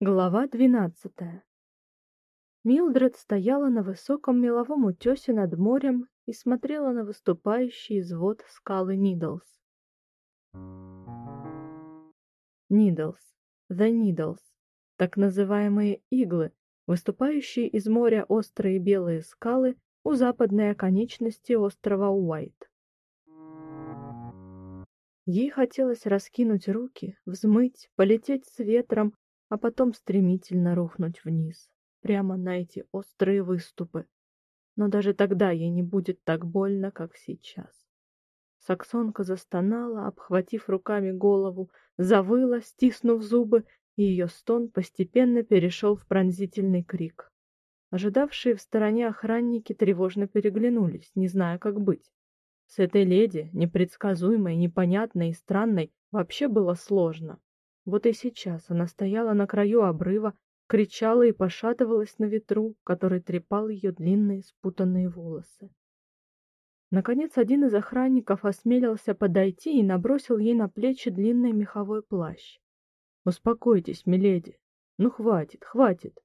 Глава двенадцатая Милдред стояла на высоком меловом утесе над морем и смотрела на выступающий из вод скалы Нидлс. Нидлс, The Needles, так называемые иглы, выступающие из моря острые белые скалы у западной оконечности острова Уайт. Ей хотелось раскинуть руки, взмыть, полететь с ветром, а потом стремительно рухнуть вниз, прямо на эти острые выступы. Но даже тогда ей не будет так больно, как сейчас. Саксонка застонала, обхватив руками голову, завыла, стиснув зубы, и ее стон постепенно перешел в пронзительный крик. Ожидавшие в стороне охранники тревожно переглянулись, не зная, как быть. С этой леди, непредсказуемой, непонятной и странной, вообще было сложно. Вот и сейчас она стояла на краю обрыва, кричала и пошатывалась на ветру, который трепал ее длинные спутанные волосы. Наконец один из охранников осмелился подойти и набросил ей на плечи длинный меховой плащ. «Успокойтесь, миледи. Ну, хватит, хватит.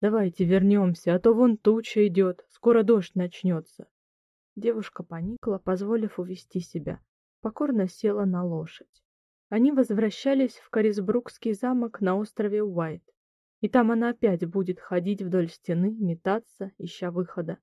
Давайте вернемся, а то вон туча идет, скоро дождь начнется». Девушка поникла, позволив увести себя. Покорно села на лошадь. Они возвращались в Корисбрукский замок на острове Уайт. И там она опять будет ходить вдоль стены, метаться, ища выхода.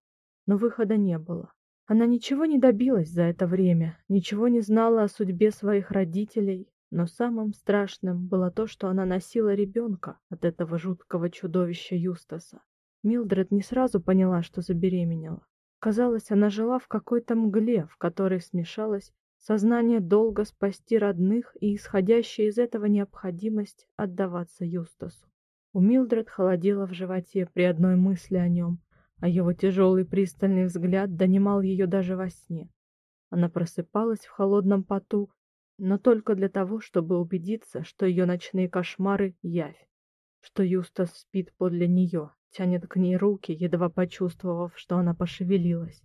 Но выхода не было. Она ничего не добилась за это время, ничего не знала о судьбе своих родителей, но самым страшным было то, что она носила ребенка от этого жуткого чудовища Юстаса. Милдред не сразу поняла, что забеременела. Казалось, она жила в какой-то мгле, в которой смешалось сознание долга спасти родных и исходящая из этого необходимость отдаваться Юстасу. У Милдред холодело в животе при одной мысли о нем, а его тяжелый пристальный взгляд донимал ее даже во сне. Она просыпалась в холодном поту, но только для того, чтобы убедиться, что ее ночные кошмары — явь, что Юстас спит подле нее, тянет к ней руки, едва почувствовав, что она пошевелилась.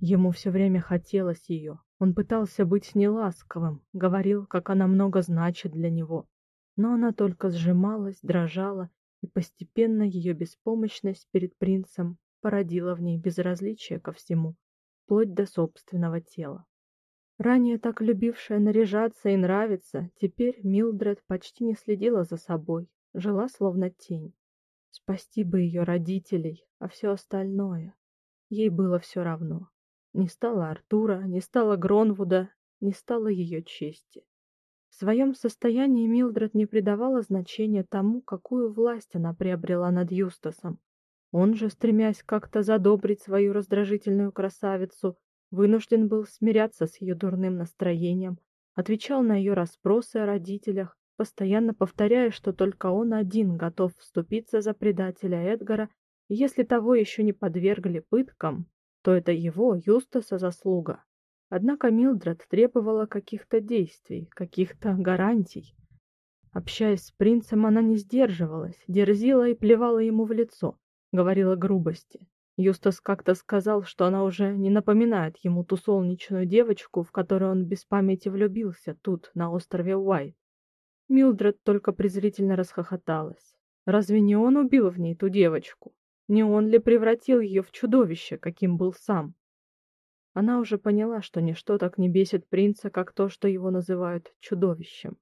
Ему все время хотелось ее. Он пытался быть неласковым, говорил, как она много значит для него. Но она только сжималась, дрожала, и постепенно ее беспомощность перед принцем породила в ней безразличие ко всему, вплоть до собственного тела. Ранее так любившая наряжаться и нравиться, теперь Милдред почти не следила за собой, жила словно тень. Спасти бы ее родителей, а все остальное. Ей было все равно. Не стало Артура, не стало Гронвуда, не стало ее чести. В своем состоянии Милдред не придавала значения тому, какую власть она приобрела над Юстасом. Он же, стремясь как-то задобрить свою раздражительную красавицу, вынужден был смиряться с ее дурным настроением, отвечал на ее расспросы о родителях, постоянно повторяя, что только он один готов вступиться за предателя Эдгара, если того еще не подвергли пыткам, то это его, Юстаса, заслуга. Однако Милдред требовала каких-то действий, каких-то гарантий. Общаясь с принцем, она не сдерживалась, дерзила и плевала ему в лицо, говорила грубости. Юстас как-то сказал, что она уже не напоминает ему ту солнечную девочку, в которую он без памяти влюбился тут, на острове Уайт. Милдред только презрительно расхохоталась. Разве не он убил в ней ту девочку? Не он ли превратил ее в чудовище, каким был сам? Она уже поняла, что ничто так не бесит принца, как то, что его называют чудовищем.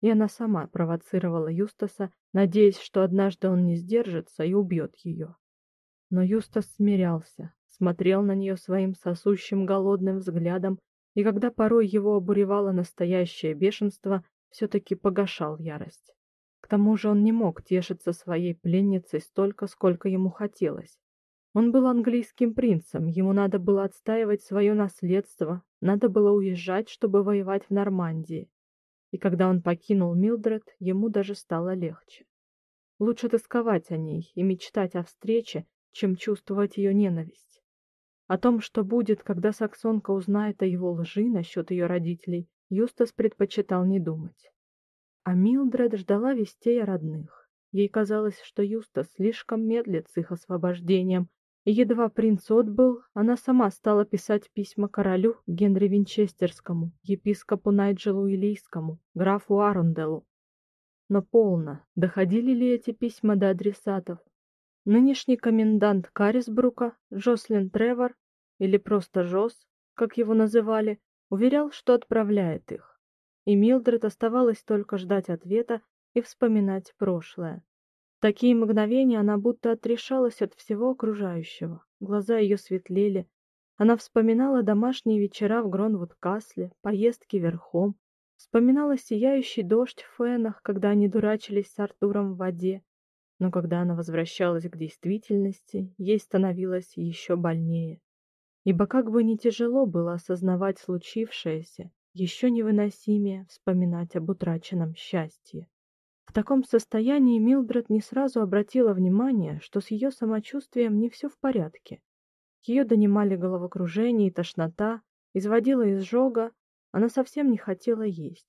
И она сама провоцировала Юстаса, надеясь, что однажды он не сдержится и убьет ее. Но Юстас смирялся, смотрел на нее своим сосущим голодным взглядом, и когда порой его обуревало настоящее бешенство, все-таки погашал ярость. Тому же он не мог тешиться своей пленницей столько, сколько ему хотелось. Он был английским принцем, ему надо было отстаивать свое наследство, надо было уезжать, чтобы воевать в Нормандии. И когда он покинул Милдред, ему даже стало легче. Лучше тосковать о ней и мечтать о встрече, чем чувствовать ее ненависть. О том, что будет, когда саксонка узнает о его лжи насчет ее родителей, Юстас предпочитал не думать. А Милдред ждала вестей о родных. Ей казалось, что Юстас слишком медлит с их освобождением, и едва принц отбыл, она сама стала писать письма королю Генри Винчестерскому, епископу Найджелу Илийскому, графу Аронделу. Но полно, доходили ли эти письма до адресатов? Нынешний комендант Карисбрука, Жослин Тревор, или просто Жос, как его называли, уверял, что отправляет их. И Милдред оставалось только ждать ответа и вспоминать прошлое. В такие мгновения она будто отрешалась от всего окружающего. Глаза ее светлели. Она вспоминала домашние вечера в Гронвуд-Касле, поездки верхом, Вспоминала сияющий дождь в фенах, когда они дурачились с Артуром в воде. Но когда она возвращалась к действительности, ей становилось еще больнее. Ибо как бы ни тяжело было осознавать случившееся, еще невыносимее вспоминать об утраченном счастье. В таком состоянии Милдред не сразу обратила внимание, что с ее самочувствием не все в порядке. Ее донимали головокружение и тошнота, изводила изжога, она совсем не хотела есть.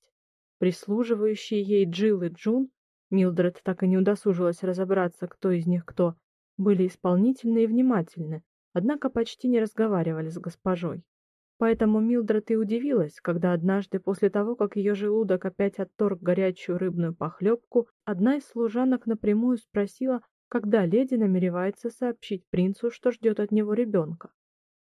Прислуживающие ей Джилл и Джун, Милдред так и не удосужилась разобраться, кто из них кто, были исполнительны и внимательны, однако почти не разговаривали с госпожой. Поэтому Милдред и удивилась, когда однажды после того, как ее желудок опять отторг горячую рыбную похлебку, одна из служанок напрямую спросила, когда леди намеревается сообщить принцу, что ждет от него ребенка.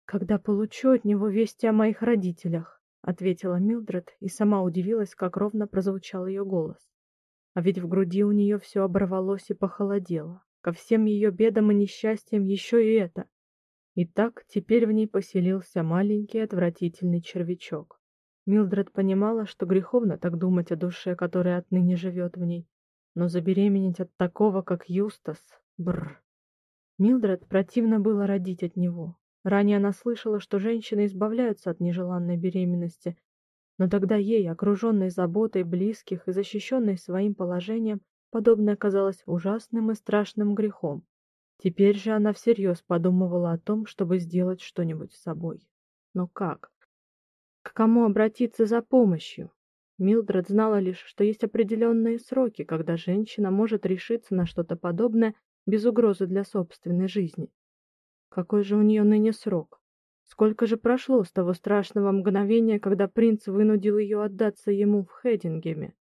«Когда получу от него вести о моих родителях», ответила Милдред и сама удивилась, как ровно прозвучал ее голос. А ведь в груди у нее все оборвалось и похолодело. Ко всем ее бедам и несчастьям еще и это. И так теперь в ней поселился маленький отвратительный червячок. Милдред понимала, что греховно так думать о душе, которая отныне живет в ней, но забеременеть от такого, как Юстас, бр. Милдред противно было родить от него, Ранее она слышала, что женщины избавляются от нежеланной беременности, но тогда ей, окруженной заботой близких и защищенной своим положением, подобное казалось ужасным и страшным грехом. Теперь же она всерьез подумывала о том, чтобы сделать что-нибудь с собой. Но как? К кому обратиться за помощью? Милдред знала лишь, что есть определенные сроки, когда женщина может решиться на что-то подобное без угрозы для собственной жизни. Какой же у нее ныне срок? Сколько же прошло с того страшного мгновения, когда принц вынудил ее отдаться ему в Хедингеме?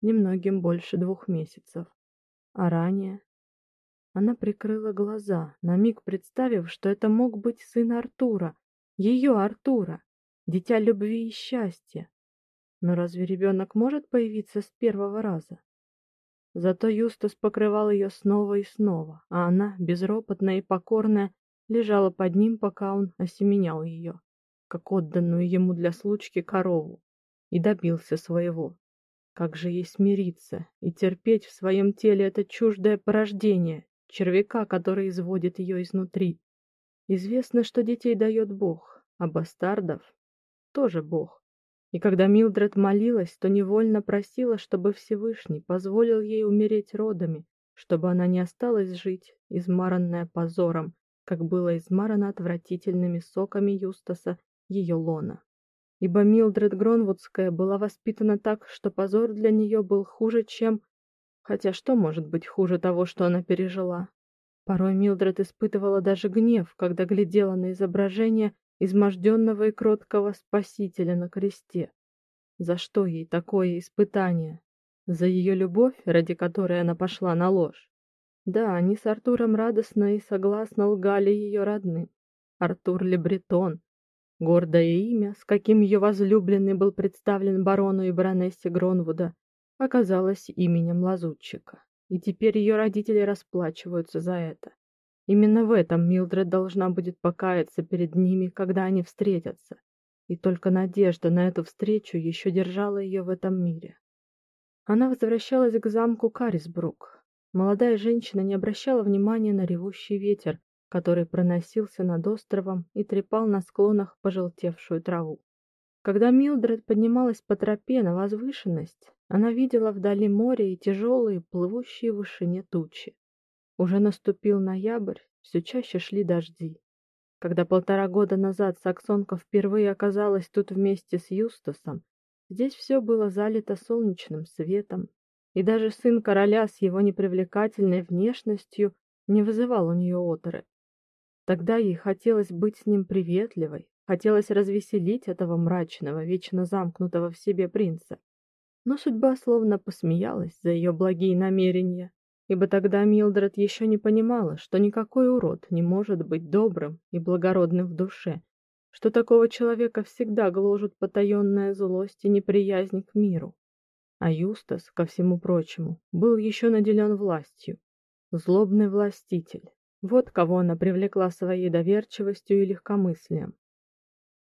Немногим больше двух месяцев. А ранее она прикрыла глаза, на миг представив, что это мог быть сын Артура, ее Артура, дитя любви и счастья. Но разве ребенок может появиться с первого раза? Зато Юстас покрывал ее снова и снова, а она, безропотная и покорная, лежала под ним, пока он осеменял ее, как отданную ему для случки корову, и добился своего. Как же ей смириться и терпеть в своем теле это чуждое порождение, червяка, который изводит ее изнутри? Известно, что детей дает Бог, а бастардов тоже Бог. И когда Милдред молилась, то невольно просила, чтобы Всевышний позволил ей умереть родами, чтобы она не осталась жить, измаранная позором, как было измарано отвратительными соками Юстаса ее лона. Ибо Милдред Гронвудская была воспитана так, что позор для нее был хуже, чем... Хотя что может быть хуже того, что она пережила? Порой Милдред испытывала даже гнев, когда глядела на изображение изможденного и кроткого Спасителя на кресте. За что ей такое испытание? За ее любовь, ради которой она пошла на ложь? Да, они с Артуром радостно и согласно лгали ее родным. Артур Лебретон, гордое имя, с каким ее возлюбленный был представлен барону и баронессе Гронвуда, оказалось именем лазутчика. И теперь ее родители расплачиваются за это. Именно в этом Милдред должна будет покаяться перед ними, когда они встретятся. И только надежда на эту встречу еще держала ее в этом мире. Она возвращалась к замку Карисбрук, Молодая женщина не обращала внимания на ревущий ветер, который проносился над островом и трепал на склонах пожелтевшую траву. Когда Милдред поднималась по тропе на возвышенность, она видела вдали море и тяжелые, плывущие в вышине тучи. Уже наступил ноябрь, все чаще шли дожди. Когда полтора года назад саксонка впервые оказалась тут вместе с Юстасом, здесь все было залито солнечным светом, и даже сын короля с его непривлекательной внешностью не вызывал у нее оторы. Тогда ей хотелось быть с ним приветливой, хотелось развеселить этого мрачного, вечно замкнутого в себе принца. Но судьба словно посмеялась за ее благие намерения, ибо тогда Милдред еще не понимала, что никакой урод не может быть добрым и благородным в душе, что такого человека всегда гложет потаенная злость и неприязнь к миру. А Юстас, ко всему прочему, был еще наделен властью. Злобный властитель. Вот кого она привлекла своей доверчивостью и легкомыслием.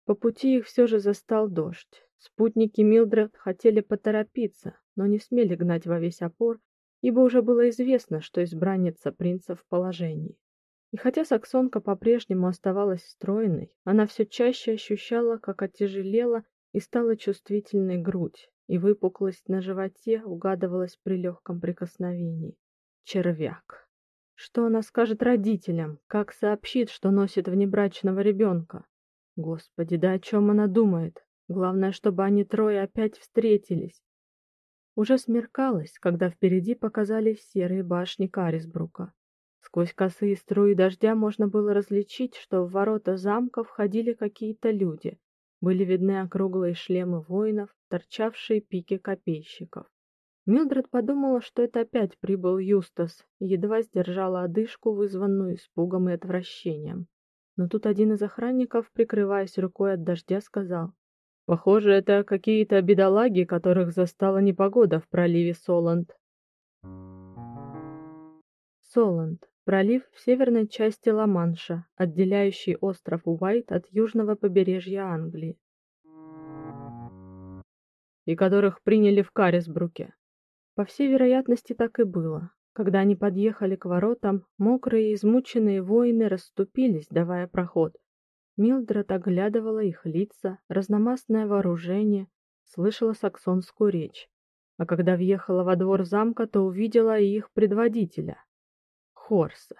По пути их все же застал дождь. Спутники Милдред хотели поторопиться, но не смели гнать во весь опор, ибо уже было известно, что избранница принца в положении. И хотя саксонка по-прежнему оставалась стройной, она все чаще ощущала, как оттяжелела и стала чувствительной грудь, и выпуклость на животе угадывалась при легком прикосновении. Червяк. Что она скажет родителям? Как сообщит, что носит внебрачного ребенка? Господи, да о чем она думает? Главное, чтобы они трое опять встретились. Уже смеркалось, когда впереди показались серые башни Карисбрука. Сквозь косые струи дождя можно было различить, что в ворота замка входили какие-то люди. Были видны округлые шлемы воинов, торчавшие пики копейщиков. Милдред подумала, что это опять прибыл Юстас, едва сдержала одышку, вызванную испугом и отвращением. Но тут один из охранников, прикрываясь рукой от дождя, сказал: "Похоже, это какие-то бедолаги, которых застала непогода в проливе Соланд". Соланд пролив в северной части Ла-Манша, отделяющий остров Уайт от южного побережья Англии. И которых приняли в Карисбруке. По всей вероятности, так и было. Когда они подъехали к воротам, мокрые и измученные воины расступились, давая проход. Милдред оглядывала их лица, разномастное вооружение, слышала саксонскую речь. А когда въехала во двор замка, то увидела и их предводителя, Хорса.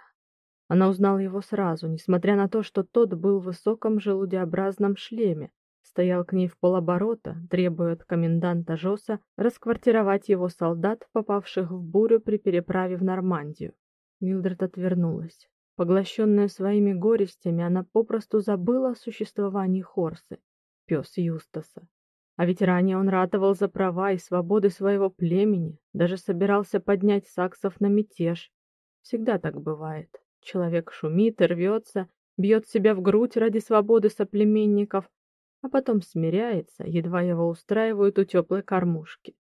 Она узнала его сразу, несмотря на то, что тот был в высоком желудеобразном шлеме, стоял к ней в полоборота, требуя от коменданта Жоса расквартировать его солдат, попавших в бурю при переправе в Нормандию. Милдред отвернулась. Поглощенная своими горестями, она попросту забыла о существовании Хорсы, пес Юстаса. А ведь ранее он ратовал за права и свободы своего племени, даже собирался поднять саксов на мятеж, Всегда так бывает. Человек шумит и рвется, бьет себя в грудь ради свободы соплеменников, а потом смиряется, едва его устраивают у теплой кормушки.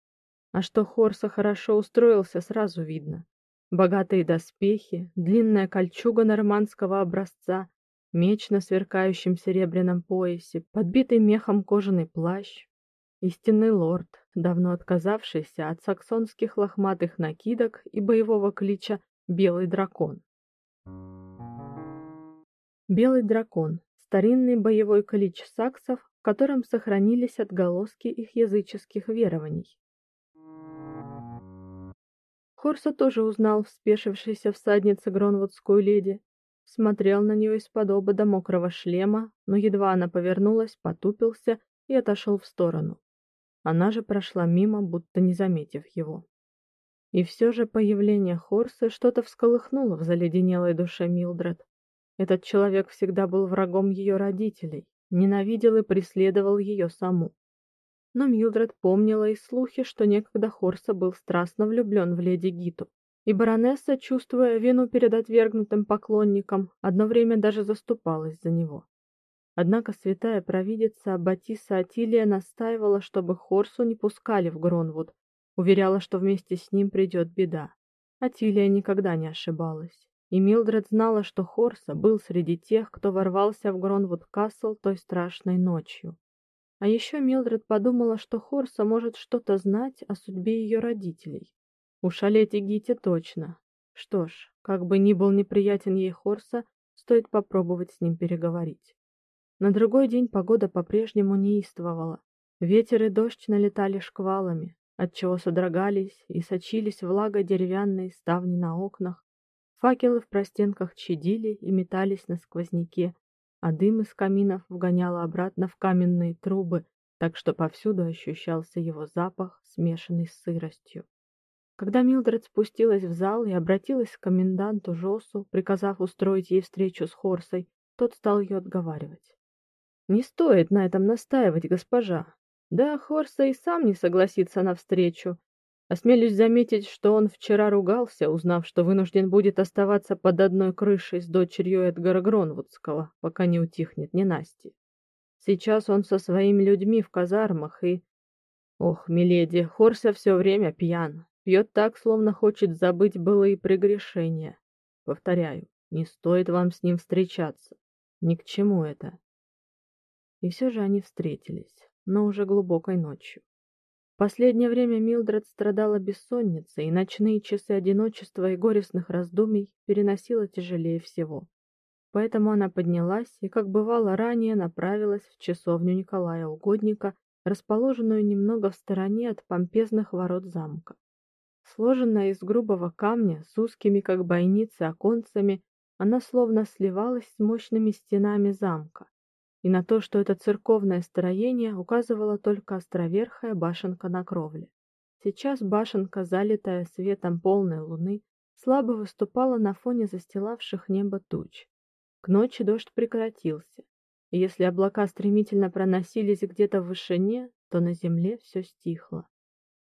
А что Хорса хорошо устроился, сразу видно. Богатые доспехи, длинная кольчуга нормандского образца, меч на сверкающем серебряном поясе, подбитый мехом кожаный плащ. Истинный лорд, давно отказавшийся от саксонских лохматых накидок и боевого клича Белый дракон. Белый дракон старинный боевой клич саксов, в котором сохранились отголоски их языческих верований. Хорса тоже узнал вспешившейся всаднице Гронвудскую леди, смотрел на нее из-под до мокрого шлема, но едва она повернулась, потупился и отошел в сторону. Она же прошла мимо, будто не заметив его. И все же появление Хорса что-то всколыхнуло в заледенелой душе Милдред. Этот человек всегда был врагом ее родителей, ненавидел и преследовал ее саму. Но Милдред помнила и слухи, что некогда Хорса был страстно влюблен в леди Гиту. И баронесса, чувствуя вину перед отвергнутым поклонником, одно время даже заступалась за него. Однако святая провидица Батиса Атилия настаивала, чтобы Хорсу не пускали в Гронвуд, Уверяла, что вместе с ним придет беда. Атилия никогда не ошибалась. И Милдред знала, что Хорса был среди тех, кто ворвался в Гронвуд-Касл той страшной ночью. А еще Милдред подумала, что Хорса может что-то знать о судьбе ее родителей. Уж о Лете Гите точно. Что ж, как бы ни был неприятен ей Хорса, стоит попробовать с ним переговорить. На другой день погода по-прежнему неистовала. Ветер и дождь налетали шквалами, отчего содрогались и сочились влага деревянные ставни на окнах. Факелы в простенках чадили и метались на сквозняке, а дым из каминов вгоняло обратно в каменные трубы, так что повсюду ощущался его запах, смешанный с сыростью. Когда Милдред спустилась в зал и обратилась к коменданту Жосу, приказав устроить ей встречу с Хорсой, тот стал ее отговаривать. «Не стоит на этом настаивать, госпожа. Да, Хорса и сам не согласится на встречу. Осмелюсь заметить, что он вчера ругался, узнав, что вынужден будет оставаться под одной крышей с дочерью Эдгара Гронвудского, пока не утихнет ненастье. Сейчас он со своими людьми в казармах и... Ох, миледи, Хорса все время пьян. Пьет так, словно хочет забыть былые прегрешения. Повторяю, не стоит вам с ним встречаться. Ни к чему это. И все же они встретились, но уже глубокой ночью. Последнее время Милдред страдала бессонницей, и ночные часы одиночества и горестных раздумий переносила тяжелее всего. Поэтому она поднялась и, как бывало ранее, направилась в часовню Николая Угодника, расположенную немного в стороне от помпезных ворот замка. Сложенная из грубого камня с узкими, как бойницы, оконцами, она словно сливалась с мощными стенами замка. И на то, что это церковное строение, указывала только островерхая башенка на кровле. Сейчас башенка, залитая светом полной луны, слабо выступала на фоне застилавших небо туч. К ночи дождь прекратился, и если облака стремительно проносились где-то в вышине, то на земле все стихло.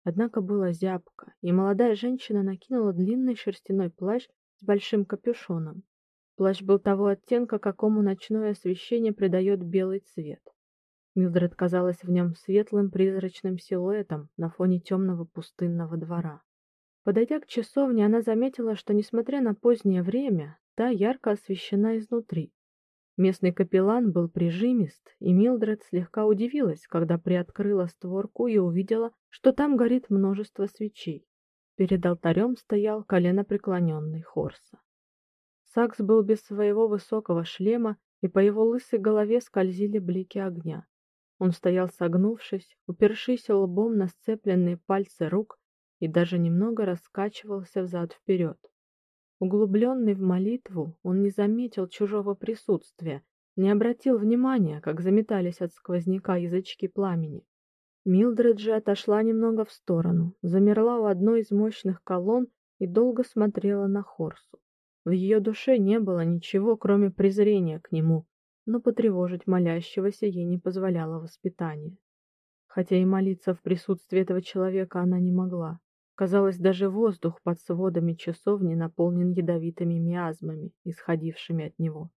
Однако было зябко, и молодая женщина накинула длинный шерстяной плащ с большим капюшоном. Плащ был того оттенка, какому ночное освещение придает белый цвет. Милдред казалась в нем светлым призрачным силуэтом на фоне темного пустынного двора. Подойдя к часовне, она заметила, что несмотря на позднее время, Та ярко освещена изнутри. Местный капеллан был прижимист, и Милдред слегка удивилась, когда приоткрыла створку и увидела, что там горит множество свечей. Перед алтарем стоял коленопреклоненный Хорса. Сакс был без своего высокого шлема, и по его лысой голове скользили блики огня. Он стоял согнувшись, упершись лбом на сцепленные пальцы рук и даже немного раскачивался взад-вперед. Углубленный в молитву, он не заметил чужого присутствия, не обратил внимания, как заметались от сквозняка язычки пламени. Милдред же отошла немного в сторону, замерла у одной из мощных колонн и долго смотрела на Хорсу. В ее душе не было ничего, кроме презрения к нему, но потревожить молящегося ей не позволяло воспитание. Хотя и молиться в присутствии этого человека она не могла. Казалось, даже воздух под сводами часовни наполнен ядовитыми миазмами, исходившими от него.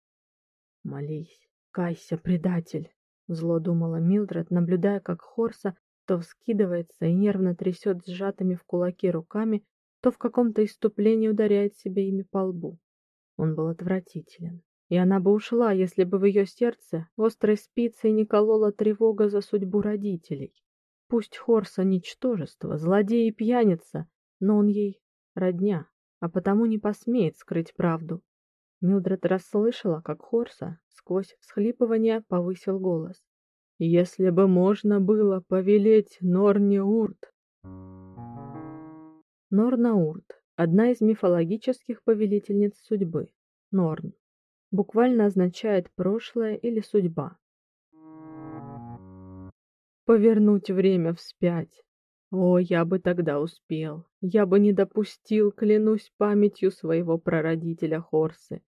Молись, кайся, предатель, зло думала Милдред, наблюдая, как Хорса то вскидывается и нервно трясет сжатыми в кулаки руками, то в каком-то иступлении ударяет себе ими по лбу. Он был отвратителен, и она бы ушла, если бы в ее сердце острой спицей не колола тревога за судьбу родителей. Пусть Хорса ничтожество, злодей и пьяница, но он ей родня, а потому не посмеет скрыть правду. Милдред расслышала, как Хорса сквозь всхлипывание повысил голос. Если бы можно было повелеть Норне Урт. Норна Урт одна из мифологических повелительниц судьбы. Норн буквально означает прошлое или судьба повернуть время вспять. О, я бы тогда успел. Я бы не допустил, клянусь памятью своего прародителя Хорсы.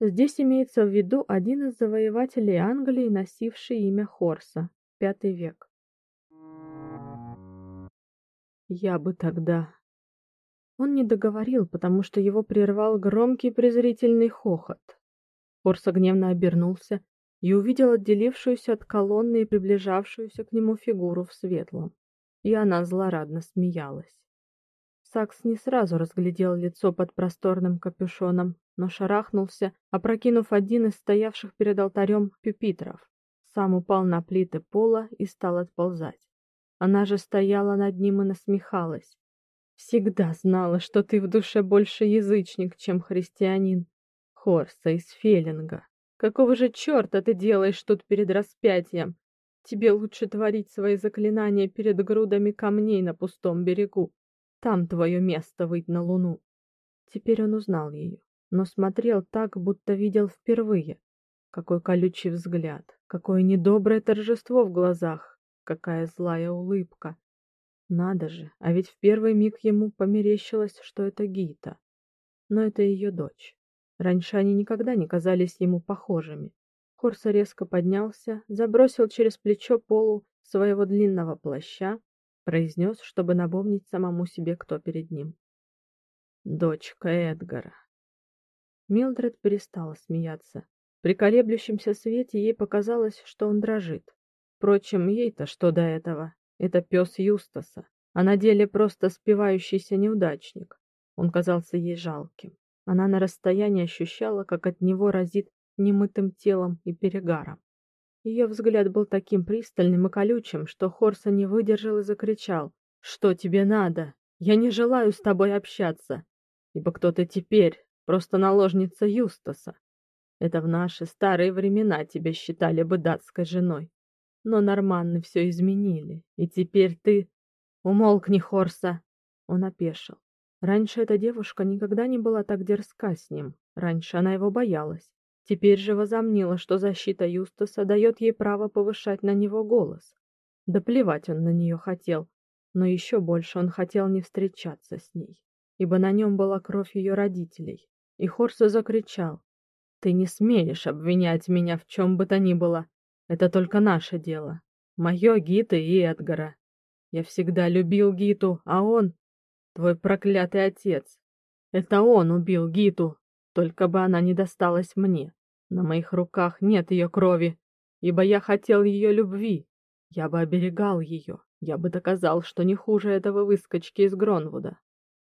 Здесь имеется в виду один из завоевателей Англии, носивший имя Хорса, пятый век. Я бы тогда Он не договорил, потому что его прервал громкий презрительный хохот. Хорса гневно обернулся и увидел отделившуюся от колонны и приближавшуюся к нему фигуру в светлом. И она злорадно смеялась. Сакс не сразу разглядел лицо под просторным капюшоном, но шарахнулся, опрокинув один из стоявших перед алтарем пюпитров. Сам упал на плиты пола и стал отползать. Она же стояла над ним и насмехалась. Всегда знала, что ты в душе больше язычник, чем христианин. Хорса из Феллинга. Какого же черта ты делаешь тут перед распятием? Тебе лучше творить свои заклинания перед грудами камней на пустом берегу. Там твое место выйти на луну. Теперь он узнал ее, но смотрел так, будто видел впервые. Какой колючий взгляд, какое недоброе торжество в глазах, какая злая улыбка. Надо же, а ведь в первый миг ему померещилось, что это Гита. Но это ее дочь. Раньше они никогда не казались ему похожими. Хорса резко поднялся, забросил через плечо полу своего длинного плаща, произнес, чтобы напомнить самому себе, кто перед ним. Дочка Эдгара. Милдред перестала смеяться. При колеблющемся свете ей показалось, что он дрожит. Впрочем, ей-то что до этого? Это пес Юстаса, а на деле просто спивающийся неудачник. Он казался ей жалким. Она на расстоянии ощущала, как от него разит немытым телом и перегаром. Ее взгляд был таким пристальным и колючим, что Хорса не выдержал и закричал: "Что тебе надо? Я не желаю с тобой общаться, ибо кто ты теперь? Просто наложница Юстаса. Это в наши старые времена тебя считали бы датской женой. Но норманны все изменили, и теперь ты умолкни, Хорса". Он опешил. Раньше эта девушка никогда не была так дерзка с ним. Раньше она его боялась. Теперь же возомнила, что защита Юстаса дает ей право повышать на него голос. Да плевать он на нее хотел, но еще больше он хотел не встречаться с ней, ибо на нем была кровь ее родителей. И Хорса закричал: "Ты не смеешь обвинять меня в чем бы то ни было. Это только наше дело. Мое Гиты и Эдгара. Я всегда любил Гиту, а он твой проклятый отец. Это он убил Гиту, только бы она не досталась мне. На моих руках нет ее крови, ибо я хотел ее любви. Я бы оберегал ее, я бы доказал, что не хуже этого выскочки из Гронвуда.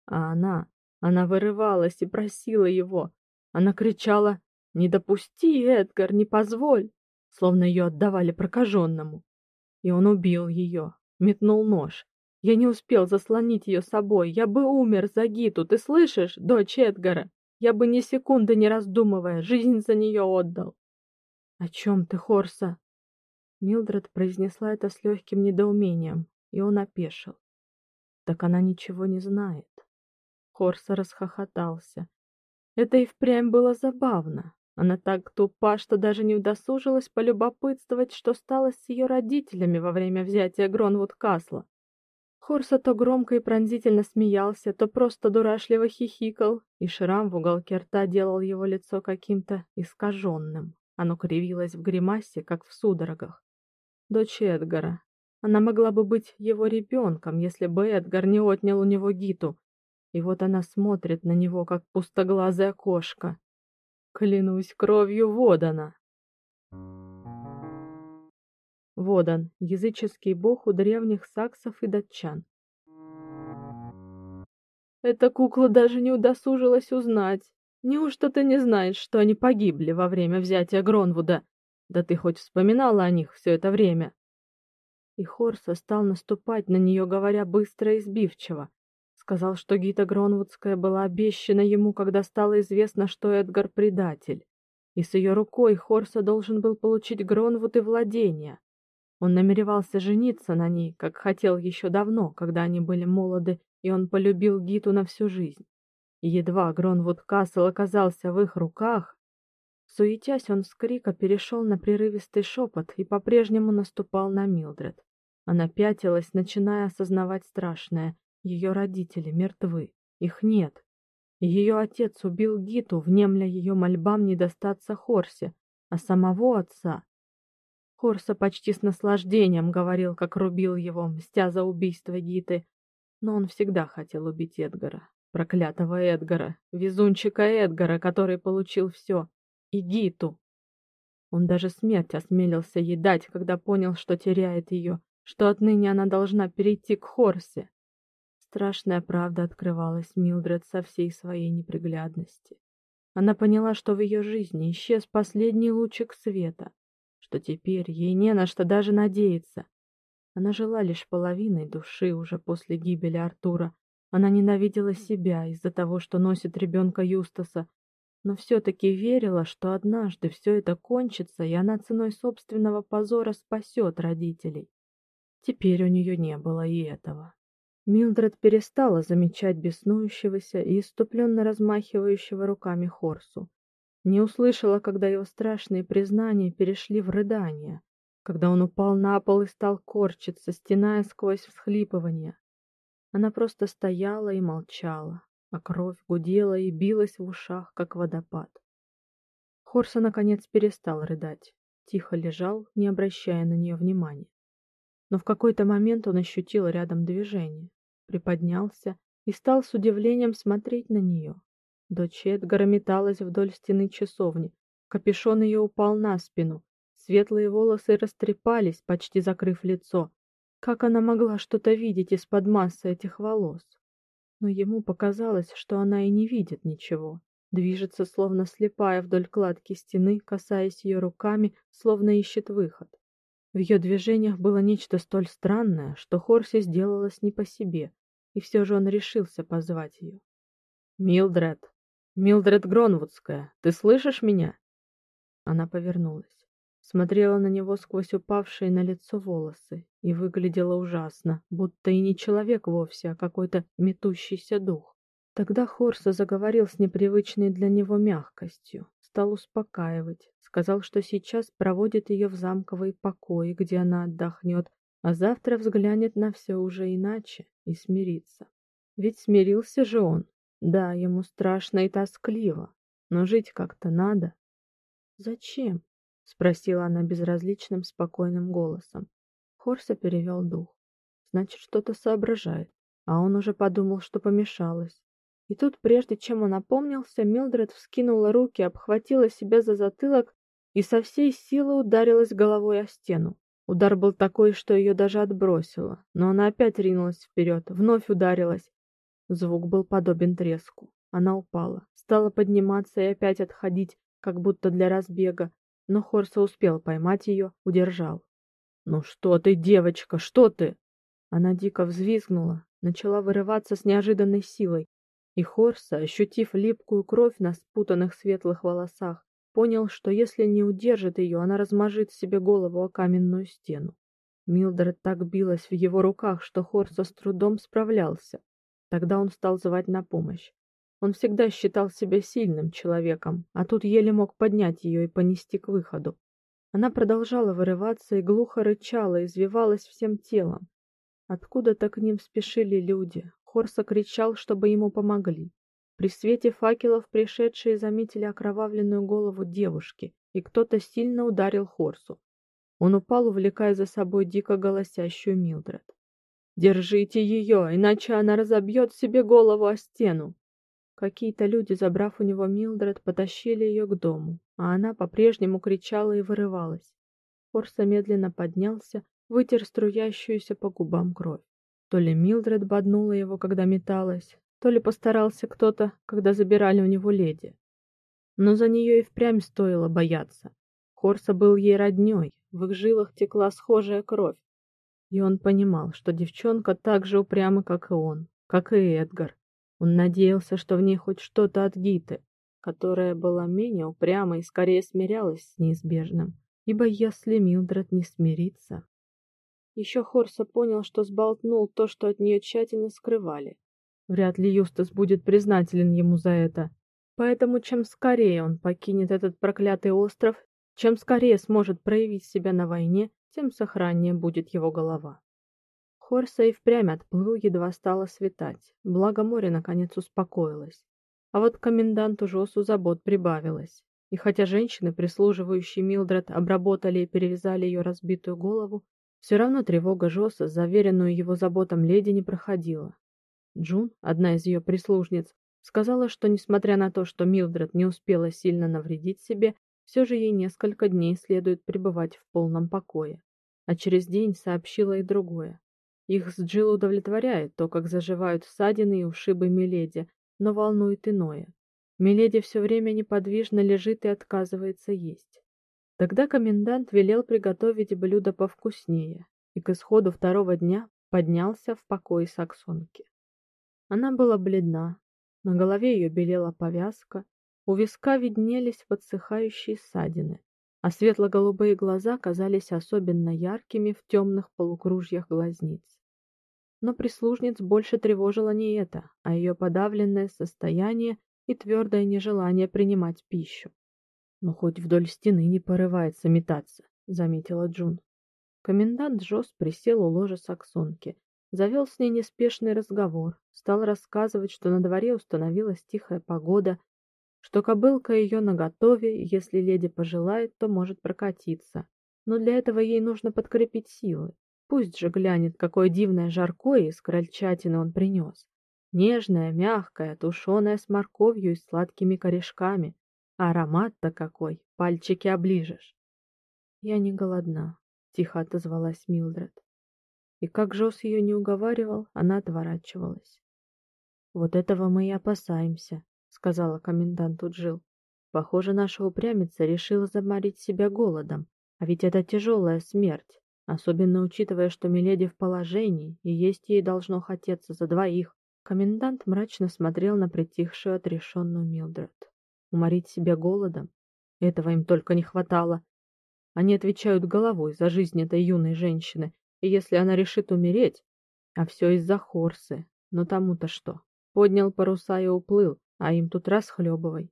А она, она вырывалась и просила его. Она кричала: "Не допусти, Эдгар, не позволь!" Словно ее отдавали прокаженному. И он убил ее, метнул нож. Я не успел заслонить ее собой. Я бы умер за Гиту, ты слышишь, дочь Эдгара? Я бы ни секунды не раздумывая жизнь за нее отдал. О чем ты, Хорса? Милдред произнесла это с легким недоумением, и он опешил. Так она ничего не знает. Хорса расхохотался. Это и впрямь было забавно. Она так тупа, что даже не удосужилась полюбопытствовать, что стало с ее родителями во время взятия Гронвуд-Касла. Хорса то громко и пронзительно смеялся, то просто дурашливо хихикал, и шрам в уголке рта делал его лицо каким-то искаженным. Оно кривилось в гримасе, как в судорогах. Дочь Эдгара. Она могла бы быть его ребенком, если бы Эдгар не отнял у него Гиту. И вот она смотрит на него, как пустоглазая кошка. Клянусь кровью Водана. Водан – языческий бог у древних саксов и датчан. Эта кукла даже не удосужилась узнать. Неужто ты не знаешь, что они погибли во время взятия Гронвуда? Да ты хоть вспоминала о них все это время? И Хорса стал наступать на нее, говоря быстро и сбивчиво. Сказал, что Гита Гронвудская была обещана ему, когда стало известно, что Эдгар предатель. И с ее рукой Хорса должен был получить Гронвуд и владения. Он намеревался жениться на ней, как хотел еще давно, когда они были молоды, и он полюбил Гиту на всю жизнь. И едва Гронвуд Касл оказался в их руках, суетясь, он с крика перешел на прерывистый шепот и по-прежнему наступал на Милдред. Она пятилась, начиная осознавать страшное: ее родители мертвы, их нет. Ее отец убил Гиту, внемля ее мольбам не достаться Хорсе, а самого отца Хорса почти с наслаждением говорил, как рубил его, мстя за убийство Гиты, но он всегда хотел убить Эдгара, проклятого Эдгара, везунчика Эдгара, который получил все, и Гиту. Он даже смерть осмелился ей дать, когда понял, что теряет ее, что отныне она должна перейти к Хорсе. Страшная правда открывалась Милдред со всей своей неприглядности. Она поняла, что в ее жизни исчез последний лучик света, что теперь ей не на что даже надеяться. Она жила лишь половиной души уже после гибели Артура. Она ненавидела себя из-за того, что носит ребенка Юстаса, но все таки верила, что однажды все это кончится, и она ценой собственного позора спасет родителей. Теперь у нее не было и этого. Милдред перестала замечать беснующегося и иступленно размахивающего руками Хорсу. Не услышала, когда его страшные признания перешли в рыдания, когда он упал на пол и стал корчиться, стеная сквозь всхлипывания. Она просто стояла и молчала, а кровь гудела и билась в ушах, как водопад. Хорса наконец перестал рыдать. тихо лежал, не обращая на нее внимания. Но в какой-то момент он ощутил рядом движение, приподнялся и стал с удивлением смотреть на нее. Дочь Эдгара металась вдоль стены часовни. Капюшон ее упал на спину. Светлые волосы растрепались, почти закрыв лицо. Как она могла что-то видеть из-под массы этих волос? Но ему показалось, что она и не видит ничего. Движется, словно слепая вдоль кладки стены, касаясь ее руками, словно ищет выход. В ее движениях было нечто столь странное, что Хорси сделалось не по себе, и все же он решился позвать ее. «Милдред! Милдред Гронвудская, ты слышишь меня?» Она повернулась, смотрела на него сквозь упавшие на лицо волосы и выглядела ужасно, будто и не человек вовсе, а какой-то метущийся дух. Тогда Хорса заговорил с непривычной для него мягкостью, стал успокаивать, сказал, что сейчас проводит ее в замковый покой, где она отдохнет, а завтра взглянет на все уже иначе и смирится. Ведь смирился же он. Да, ему страшно и тоскливо, но жить как-то надо. Зачем? спросила она безразличным, спокойным голосом. Хорса перевел дух. Значит, что-то соображает, а он уже подумал, что помешалось. И тут, прежде чем он опомнился, Милдред вскинула руки, обхватила себя за затылок и со всей силы ударилась головой о стену. Удар был такой, что ее даже отбросило, но она опять ринулась вперед, вновь ударилась. Звук был подобен треску. Она упала, стала подниматься и опять отходить, как будто для разбега, но Хорса успел поймать ее, удержал. "Ну что ты, девочка, что ты?" Она дико взвизгнула, начала вырываться с неожиданной силой, и Хорса, ощутив липкую кровь на спутанных светлых волосах, понял, что если не удержит ее, она размажет себе голову о каменную стену. Милдред так билась в его руках, что Хорса с трудом справлялся. Тогда он стал звать на помощь. Он всегда считал себя сильным человеком, а тут еле мог поднять ее и понести к выходу. Она продолжала вырываться и глухо рычала, извивалась всем телом. Откуда-то к ним спешили люди, Хорса кричал, чтобы ему помогли. При свете факелов пришедшие заметили окровавленную голову девушки, и кто-то сильно ударил Хорсу. Он упал, увлекая за собой дико голосящую Милдред. Держите ее, иначе она разобьет себе голову о стену. Какие-то люди, забрав у него Милдред, потащили ее к дому, а она по-прежнему кричала и вырывалась. Хорса медленно поднялся, вытер струящуюся по губам кровь. То ли Милдред боднула его, когда металась, то ли постарался кто-то, когда забирали у него леди. Но за нее и впрямь стоило бояться. Хорса был ей роднёй, в их жилах текла схожая кровь. И он понимал, что девчонка так же упряма, как и он, как и Эдгар. Он надеялся, что в ней хоть что-то от Гиты, которая была менее упрямой и скорее смирялась с неизбежным. Ибо если Милдред не смирится, еще Хорса понял, что сболтнул то, что от нее тщательно скрывали. Вряд ли Юстас будет признателен ему за это. Поэтому чем скорее он покинет этот проклятый остров, чем скорее сможет проявить себя на войне, тем сохраннее будет его голова. Хорса и впрямь отплыл, едва стало светать. Благо море наконец успокоилось. А вот коменданту Жосу забот прибавилось. И хотя женщины, прислуживающие Милдред, обработали и перевязали ее разбитую голову, все равно тревога Жоса, заверенную его заботам леди, не проходила. Джун, одна из ее прислужниц, сказала, что несмотря на то, что Милдред не успела сильно навредить себе, все же ей несколько дней следует пребывать в полном покое. А через день сообщила и другое. Их с Джилл удовлетворяет то, как заживают ссадины и ушибы Миледи, но волнует иное. Миледи все время неподвижно лежит и отказывается есть. Тогда комендант велел приготовить блюдо повкуснее, и к исходу второго дня поднялся в покой саксонки. Она была бледна, на голове ее белела повязка, у виска виднелись подсыхающие ссадины, а светло-голубые глаза казались особенно яркими в темных полукружьях глазниц. Но прислужниц больше тревожило не это, а ее подавленное состояние и твердое нежелание принимать пищу. Но хоть вдоль стены не порывается метаться, заметила Джун. Комендант Джос присел у ложа саксонки, завел с ней неспешный разговор, стал рассказывать, что на дворе установилась тихая погода, что кобылка ее наготове, если леди пожелает, то может прокатиться. Но для этого ей нужно подкрепить силы. Пусть же глянет, какое дивное жаркое из крольчатины он принес. Нежное, мягкое, тушеное с морковью и сладкими корешками. Аромат-то какой, пальчики оближешь. Я не голодна, тихо отозвалась Милдред. И как Жос ее не уговаривал, она отворачивалась. Вот этого мы и опасаемся, сказала коменданту Джил. Похоже, наша упрямица решила заморить себя голодом, а ведь это тяжелая смерть, особенно учитывая, что Миледи в положении, и есть ей должно хотеться за двоих. Комендант мрачно смотрел на притихшую отрешенную Милдред. Уморить себя голодом? Этого им только не хватало. Они отвечают головой за жизнь этой юной женщины, и если она решит умереть, а все из-за Хорсы, но тому-то что? Поднял паруса и уплыл, а им тут расхлебывай.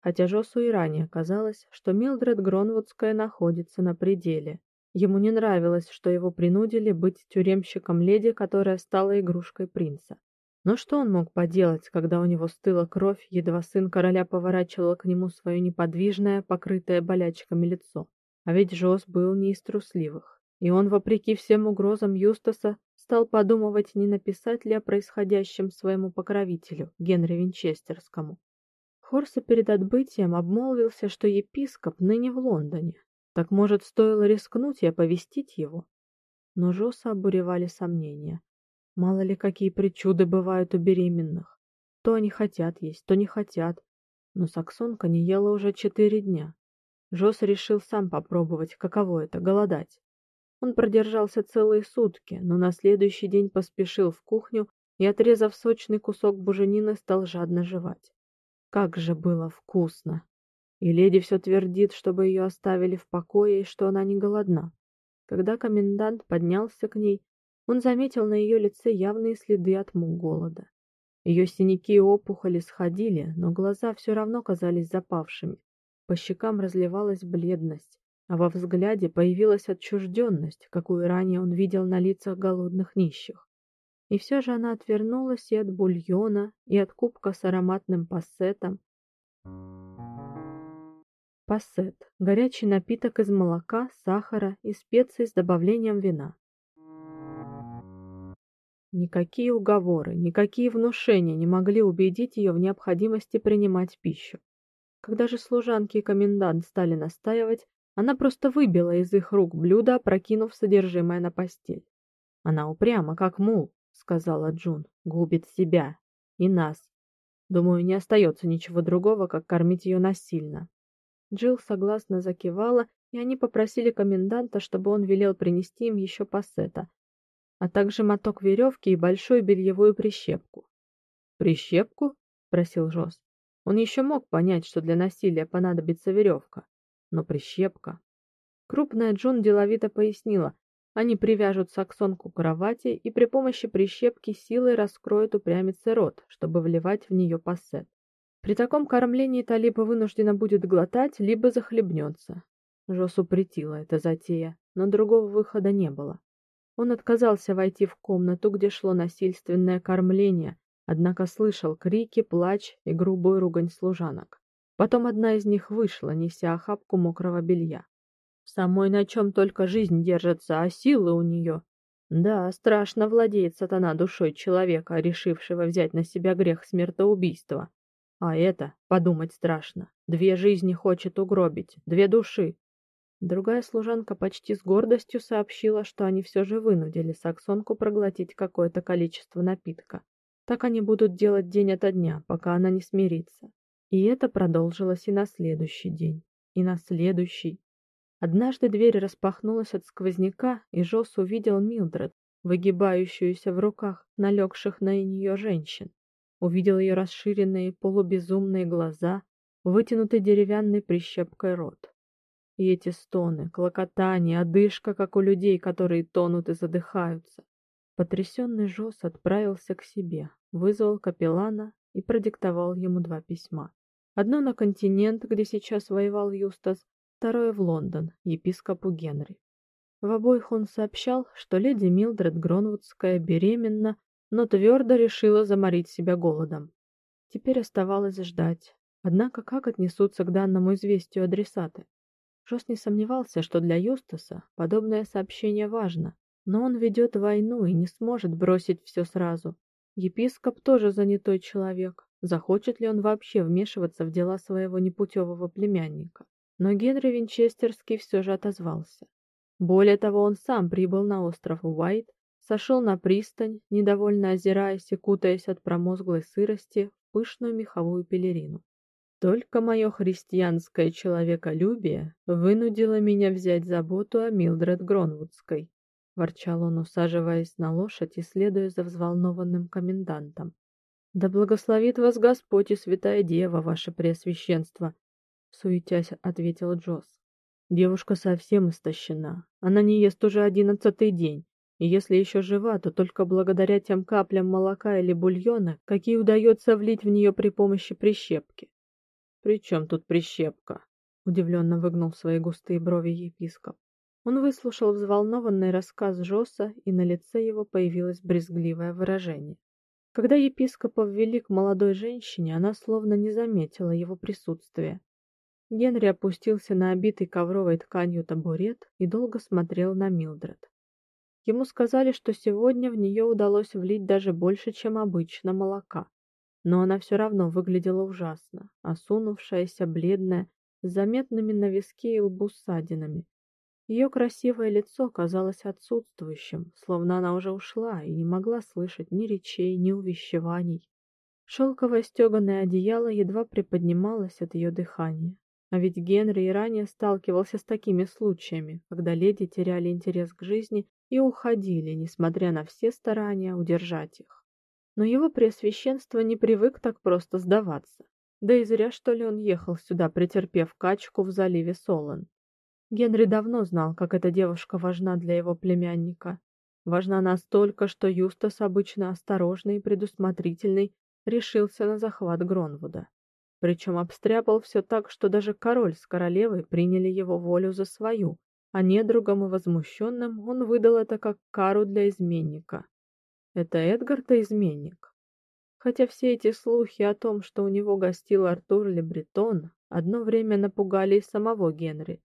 Хотя Жосу и ранее казалось, что Милдред Гронвудская находится на пределе. Ему не нравилось, что его принудили быть тюремщиком леди, которая стала игрушкой принца. Но что он мог поделать, когда у него стыла кровь, едва сын короля поворачивал к нему свое неподвижное, покрытое болячками лицо? А ведь Жос был не из трусливых, и он, вопреки всем угрозам Юстаса, стал подумывать, не написать ли о происходящем своему покровителю, Генри Винчестерскому. Хорса перед отбытием обмолвился, что епископ ныне в Лондоне. Так, может, стоило рискнуть и оповестить его? Но Жоса обуревали сомнения. Мало ли какие причуды бывают у беременных. То они хотят есть, то не хотят. Но саксонка не ела уже четыре дня. Жос решил сам попробовать, каково это голодать. Он продержался целые сутки, но на следующий день поспешил в кухню и, отрезав сочный кусок буженины, стал жадно жевать. Как же было вкусно! И леди все твердит, чтобы ее оставили в покое и что она не голодна. Когда комендант поднялся к ней, он заметил на ее лице явные следы от мук голода. Ее синяки и опухоли сходили, но глаза все равно казались запавшими. По щекам разливалась бледность, а во взгляде появилась отчужденность, какую ранее он видел на лицах голодных нищих. И все же она отвернулась и от бульона, и от кубка с ароматным пассетом. Пассет – горячий напиток из молока, сахара и специй с добавлением вина. Никакие уговоры, никакие внушения не могли убедить ее в необходимости принимать пищу. Когда же служанки и комендант стали настаивать, она просто выбила из их рук блюдо, опрокинув содержимое на постель. Она упряма, как мул, сказала Джун, губит себя и нас. Думаю, не остается ничего другого, как кормить ее насильно. Джилл согласно закивала, и они попросили коменданта, чтобы он велел принести им еще пассета, а также моток веревки и большую бельевую прищепку. Прищепку? спросил Жос. Он еще мог понять, что для насилия понадобится веревка, но прищепка. Крупная Джун деловито пояснила: они привяжут саксонку к кровати и при помощи прищепки силой раскроют упрямице рот, чтобы вливать в нее пассет. При таком кормлении Талипа вынуждена будет глотать, либо захлебнется. Жосу претила эта затея, но другого выхода не было. Он отказался войти в комнату, где шло насильственное кормление, однако слышал крики, плач и грубую ругань служанок. Потом одна из них вышла, неся охапку мокрого белья. Самой на чем только жизнь держится, а силы у нее. Да, страшно владеет сатана душой человека, решившего взять на себя грех смертоубийства. А это, подумать страшно, две жизни хочет угробить, две души. Другая служанка почти с гордостью сообщила, что они все же вынудили саксонку проглотить какое-то количество напитка. Так они будут делать день ото дня, пока она не смирится. И это продолжилось и на следующий день, и на следующий. Однажды дверь распахнулась от сквозняка, и Жос увидел Милдред, выгибающуюся в руках налегших на нее женщин. Увидел ее расширенные полубезумные глаза, вытянутый деревянной прищепкой рот. И эти стоны, клокотание, одышка, как у людей, которые тонут и задыхаются. Потрясенный Жос отправился к себе, вызвал капеллана и продиктовал ему два письма. Одно на континент, где сейчас воевал Юстас, второе в Лондон, епископу Генри. В обоих он сообщал, что леди Милдред Гронвудская беременна, но твердо решила заморить себя голодом. Теперь оставалось ждать, Однако как отнесутся к данному известию адресаты? Жос не сомневался, что для Юстаса подобное сообщение важно, но он ведет войну и не сможет бросить все сразу. Епископ тоже занятой человек. Захочет ли он вообще вмешиваться в дела своего непутевого племянника? Но Генри Винчестерский все же отозвался. Более того, он сам прибыл на остров Уайт, сошел на пристань, недовольно озираясь и кутаясь от промозглой сырости в пышную меховую пелерину. Только мое христианское человеколюбие вынудило меня взять заботу о Милдред Гронвудской, ворчал он, усаживаясь на лошадь и следуя за взволнованным комендантом. Да благословит вас Господь и святая дева, ваше преосвященство, суетясь, ответил Джосс. Девушка совсем истощена. Она не ест уже одиннадцатый день. И если еще жива, то только благодаря тем каплям молока или бульона, какие удается влить в нее при помощи прищепки. «При чем тут прищепка?» — удивленно выгнул свои густые брови епископ. Он выслушал взволнованный рассказ Жоса, и на лице его появилось брезгливое выражение. Когда епископа ввели к молодой женщине, она словно не заметила его присутствия. Генри опустился на обитый ковровой тканью табурет и долго смотрел на Милдред. Ему сказали, что сегодня в нее удалось влить даже больше, чем обычно, молока но она все равно выглядела ужасно, осунувшаяся, бледная, с заметными на виске и лбу ссадинами. Ее красивое лицо казалось отсутствующим, словно она уже ушла и не могла слышать ни речей, ни увещеваний. Шелковое стеганое одеяло едва приподнималось от ее дыхания. А ведь Генри и ранее сталкивался с такими случаями, когда леди теряли интерес к жизни и уходили, несмотря на все старания удержать их. Но его преосвященство не привык так просто сдаваться. Да и зря, что ли, он ехал сюда, претерпев качку в заливе Солон. Генри давно знал, как эта девушка важна для его племянника. Важна настолько, что Юстас, обычно осторожный и предусмотрительный, решился на захват Гронвуда. Причем обстряпал все так, что даже король с королевой приняли его волю за свою, а недругам и возмущенным он выдал это как кару для изменника. Это Эдгар-то изменник. Хотя все эти слухи о том, что у него гостил Артур Лебретон, одно время напугали и самого Генри.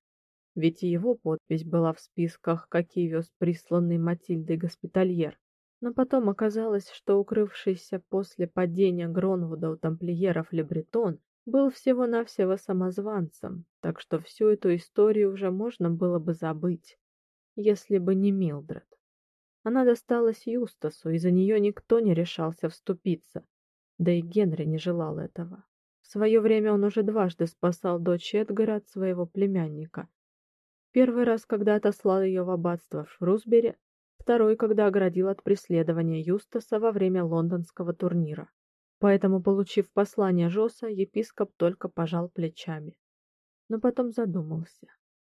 Ведь и его подпись была в списках, какие вез присланный Матильдой госпитальер. Но потом оказалось, что укрывшийся после падения Гронвуда у тамплиеров Лебретон был всего-навсего самозванцем, так что всю эту историю уже можно было бы забыть, если бы не Милдред. Она досталась Юстасу, и за нее никто не решался вступиться. Да и Генри не желал этого. В свое время он уже дважды спасал дочь Эдгара от своего племянника. Первый раз, когда отослал ее в аббатство в Шрусбери, второй, когда оградил от преследования Юстаса во время лондонского турнира. Поэтому, получив послание Жоса, епископ только пожал плечами. Но потом задумался.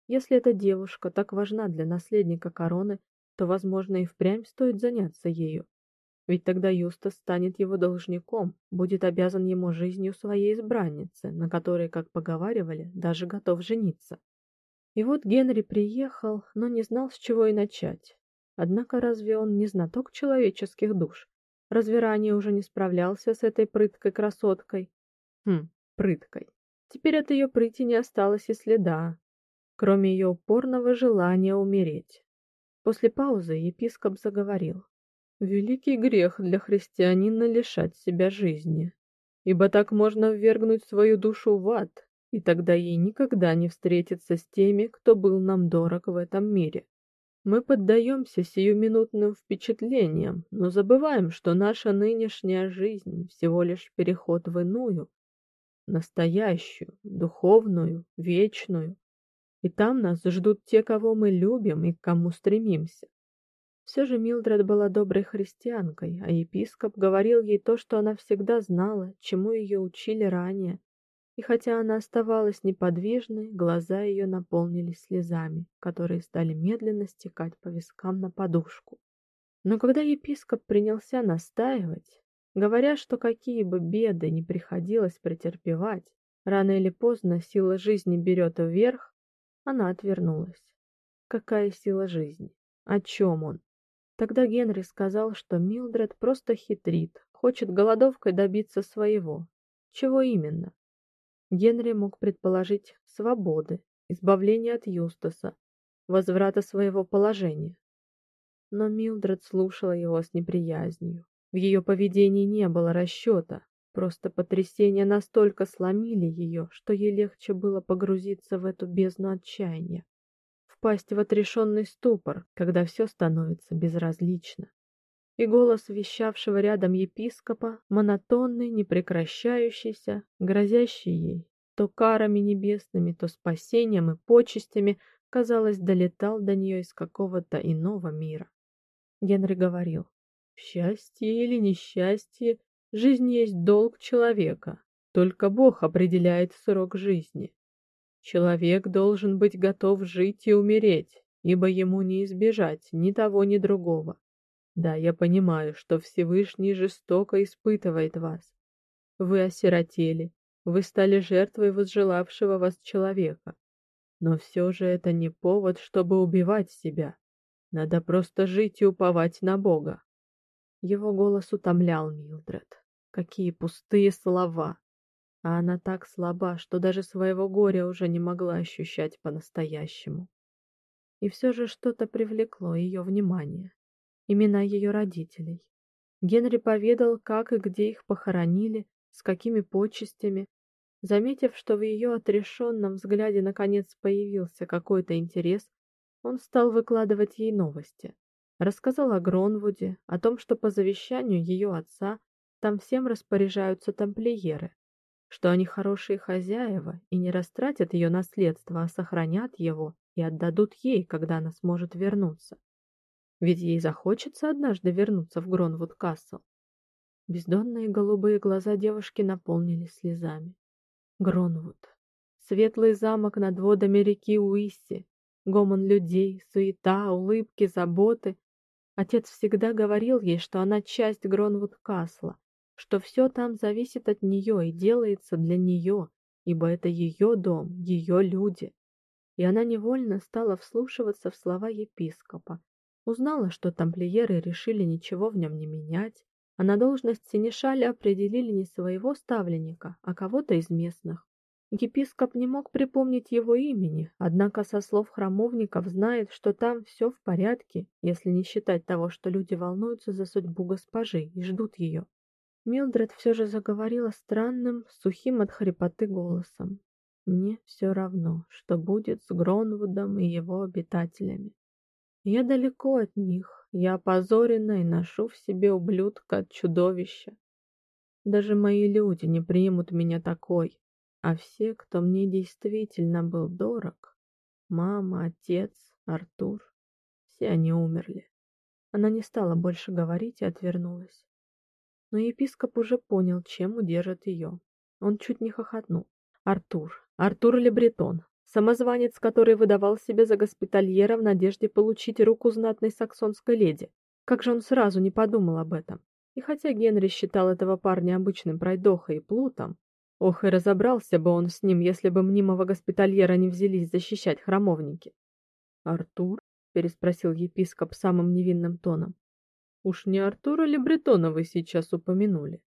Если эта девушка так важна для наследника короны, то, возможно, и впрямь стоит заняться ею. Ведь тогда Юстас станет его должником, будет обязан ему жизнью своей избранницы, на которой, как поговаривали, даже готов жениться. И вот Генри приехал, но не знал, с чего и начать. Однако разве он не знаток человеческих душ? Разве ранее уже не справлялся с этой прыткой красоткой? Хм, прыткой. Теперь от ее прыти не осталось и следа, кроме ее упорного желания умереть. После паузы епископ заговорил: "Великий грех для христианина лишать себя жизни, ибо так можно ввергнуть свою душу в ад, и тогда ей никогда не встретиться с теми, кто был нам дорог в этом мире. Мы поддаемся сиюминутным впечатлениям, но забываем, что наша нынешняя жизнь всего лишь переход в иную, настоящую, духовную, вечную. И там нас ждут те, кого мы любим и к кому стремимся. Все же Милдред была доброй христианкой, а епископ говорил ей то, что она всегда знала, чему ее учили ранее. И хотя она оставалась неподвижной, глаза ее наполнились слезами, которые стали медленно стекать по вискам на подушку. Но когда епископ принялся настаивать, говоря, что какие бы беды ни приходилось претерпевать, рано или поздно сила жизни берет вверх, она отвернулась. Какая сила жизни? О чем он? Тогда Генри сказал, что Милдред просто хитрит, хочет голодовкой добиться своего. Чего именно? Генри мог предположить свободы, избавления от Юстаса, возврата своего положения. Но Милдред слушала его с неприязнью. В ее поведении не было расчета, просто потрясения настолько сломили ее, что ей легче было погрузиться в эту бездну отчаяния, впасть в отрешенный ступор, когда все становится безразлично. И голос вещавшего рядом епископа, монотонный, непрекращающийся, грозящий ей то карами небесными, то спасением и почестями, казалось, долетал до нее из какого-то иного мира. Генри говорил: "Счастье или несчастье, жизнь есть долг человека. Только Бог определяет срок жизни. Человек должен быть готов жить и умереть, ибо ему не избежать ни того, ни другого. Да, я понимаю, что Всевышний жестоко испытывает вас. Вы осиротели, вы стали жертвой возжелавшего вас человека. Но все же это не повод, чтобы убивать себя. Надо просто жить и уповать на Бога. Его голос утомлял Милдред. Какие пустые слова. А она так слаба, что даже своего горя уже не могла ощущать по-настоящему. И все же что-то привлекло ее внимание. Имена ее родителей. Генри поведал, как и где их похоронили, с какими почестями, Заметив, что в ее отрешенном взгляде наконец появился какой-то интерес, он стал выкладывать ей новости. Рассказал о Гронвуде, о том, что по завещанию ее отца там всем распоряжаются тамплиеры, что они хорошие хозяева и не растратят ее наследство, а сохранят его и отдадут ей, когда она сможет вернуться. Ведь ей захочется однажды вернуться в Гронвуд-Касл. Бездонные голубые глаза девушки наполнились слезами. Гронвуд. Светлый замок над водами реки Уисси, гомон людей, суета, улыбки, заботы. Отец всегда говорил ей, что она часть Гронвуд-Касла, что все там зависит от нее и делается для нее, ибо это ее дом, ее люди. И она невольно стала вслушиваться в слова епископа. Узнала, что тамплиеры решили ничего в нем не менять, а на должность синешаля определили не своего ставленника, а кого-то из местных. Епископ не мог припомнить его имени, однако со слов храмовников знает, что там все в порядке, если не считать того, что люди волнуются за судьбу госпожи и ждут ее. Милдред все же заговорила странным, сухим от хрипоты голосом. Мне все равно, что будет с Гронвудом и его обитателями. Я далеко от них, я опозорена и ношу в себе ублюдка от чудовища. Даже мои люди не примут меня такой, а все, кто мне действительно был дорог, мама, отец, Артур, все они умерли. Она не стала больше говорить и отвернулась. Но епископ уже понял, чем удержит ее. Он чуть не хохотнул. Артур, Артур Лебретон, Самозванец, который выдавал себя за госпитальера в надежде получить руку знатной саксонской леди. Как же он сразу не подумал об этом? И хотя Генри считал этого парня обычным пройдохой и плутом, ох и разобрался бы он с ним, если бы мнимого госпитальера не взялись защищать храмовники. Артур переспросил епископ самым невинным тоном. Уж не Артура ли Бретона вы сейчас упомянули?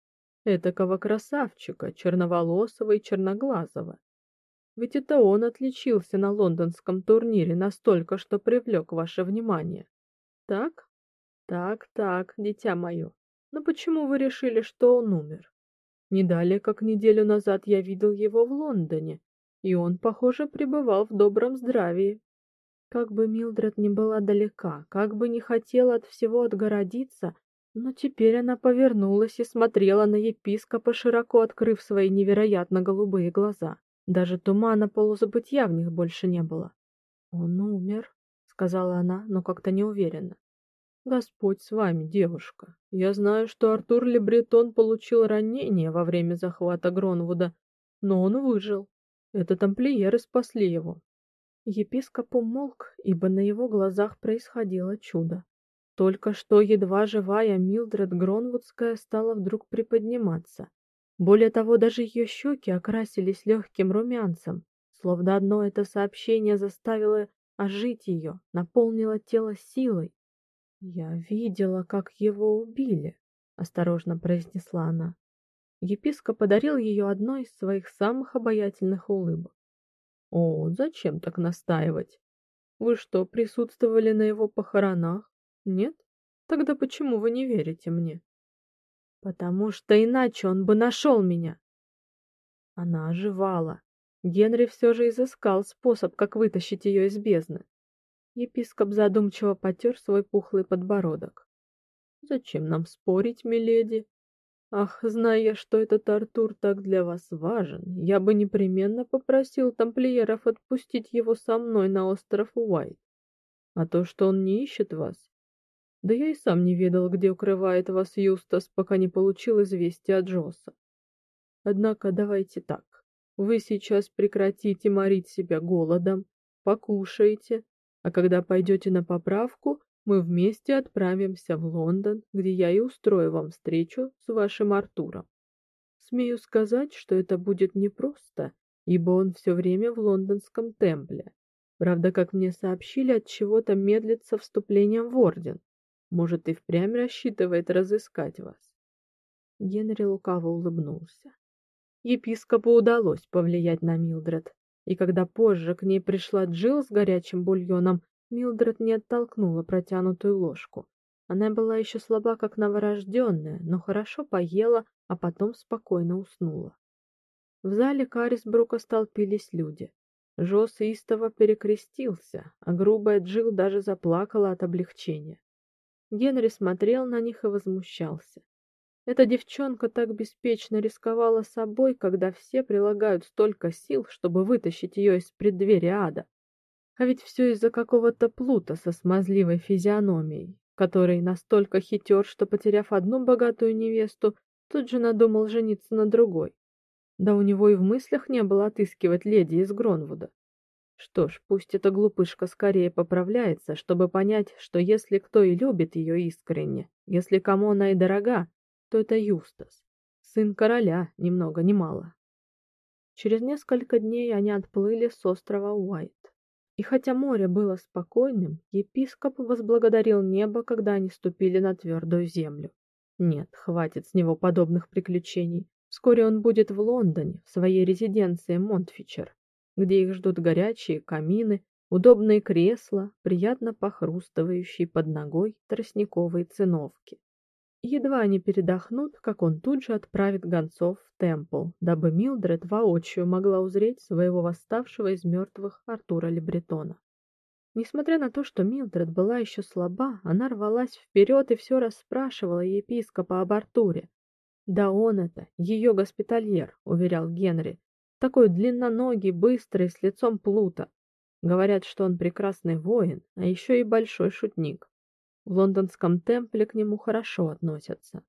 Этакого красавчика, черноволосого и черноглазого, ведь это он отличился на лондонском турнире настолько, что привлек ваше внимание. Так? Так, так, дитя мое. Но почему вы решили, что он умер? Не далее, как неделю назад я видел его в Лондоне, и он, похоже, пребывал в добром здравии. Как бы Милдред не была далека, как бы не хотела от всего отгородиться, но теперь она повернулась и смотрела на епископа, широко открыв свои невероятно голубые глаза. Даже тумана полузабытья в них больше не было. Он умер, сказала она, но как-то неуверенно. Господь с вами, девушка. Я знаю, что Артур Лебретон получил ранение во время захвата Гронвуда, но он выжил. Это тамплиеры спасли его. Епископ умолк, ибо на его глазах происходило чудо. Только что едва живая Милдред Гронвудская стала вдруг приподниматься, более того, даже ее щеки окрасились легким румянцем, словно одно это сообщение заставило ожить ее, наполнило тело силой. "Я видела, как его убили", осторожно произнесла она. Епископ подарил ее одной из своих самых обаятельных улыбок. О, зачем так настаивать? Вы что, присутствовали на его похоронах? Нет? Тогда почему вы не верите мне? Потому что иначе он бы нашел меня. Она оживала. Генри все же изыскал способ, как вытащить ее из бездны. Епископ задумчиво потер свой пухлый подбородок. Зачем нам спорить, миледи? Ах, зная, что этот Артур так для вас важен, я бы непременно попросил тамплиеров отпустить его со мной на остров Уайт. А то, что он не ищет вас, да я и сам не ведал, где укрывает вас Юстас, пока не получил известия от Джосса. Однако давайте так. Вы сейчас прекратите морить себя голодом, покушайте, а когда пойдете на поправку, мы вместе отправимся в Лондон, где я и устрою вам встречу с вашим Артуром. Смею сказать, что это будет непросто, ибо он все время в лондонском темпле. Правда, как мне сообщили, от чего-то медлит со вступлением в орден. Может, и впрямь рассчитывает разыскать вас. Генри лукаво улыбнулся. Епископу удалось повлиять на Милдред, и когда позже к ней пришла Джилл с горячим бульоном, Милдред не оттолкнула протянутую ложку. Она была еще слаба, как новорожденная, но хорошо поела, а потом спокойно уснула. В зале Карисбрука столпились люди. Жос истово перекрестился, а грубая Джил даже заплакала от облегчения. Генри смотрел на них и возмущался. Эта девчонка так беспечно рисковала собой, когда все прилагают столько сил, чтобы вытащить ее из преддверия ада. А ведь все из-за какого-то плута со смазливой физиономией, который настолько хитер, что, потеряв одну богатую невесту, тут же надумал жениться на другой. Да у него и в мыслях не было отыскивать леди из Гронвуда. Что ж, пусть эта глупышка скорее поправляется, чтобы понять, что если кто и любит ее искренне, если кому она и дорога, то это Юстас, сын короля, ни много ни мало. Через несколько дней они отплыли с острова Уайт. И хотя море было спокойным, епископ возблагодарил небо, когда они ступили на твердую землю. Нет, хватит с него подобных приключений. Вскоре он будет в Лондоне, в своей резиденции Монтфичер, где их ждут горячие камины, удобные кресла, приятно похрустывающие под ногой тростниковые циновки. Едва они передохнут, как он тут же отправит гонцов в Темпл, дабы Милдред воочию могла узреть своего восставшего из мертвых Артура Лебретона. Несмотря на то, что Милдред была еще слаба, она рвалась вперед и все расспрашивала епископа об Артуре. Да он это, ее госпитальер, уверял Генри, такой длинноногий, быстрый, с лицом плута. Говорят, что он прекрасный воин, а еще и большой шутник. В лондонском темпле к нему хорошо относятся.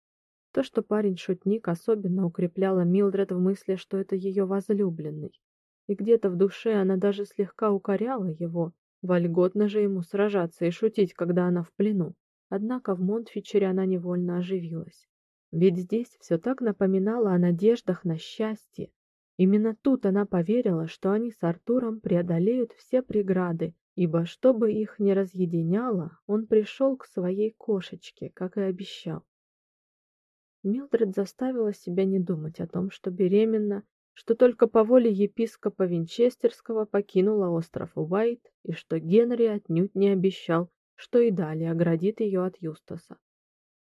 То, что парень шутник, особенно укрепляло Милдред в мысли, что это ее возлюбленный. И где-то в душе она даже слегка укоряла его, вольготно же ему сражаться и шутить, когда она в плену. Однако в Монтфичере она невольно оживилась. Ведь здесь все так напоминало о надеждах на счастье. Именно тут она поверила, что они с Артуром преодолеют все преграды ибо чтобы их не разъединяло, он пришел к своей кошечке, как и обещал. Милдред заставила себя не думать о том, что беременна, что только по воле епископа Винчестерского покинула остров Уайт и что Генри отнюдь не обещал, что и далее оградит ее от Юстаса.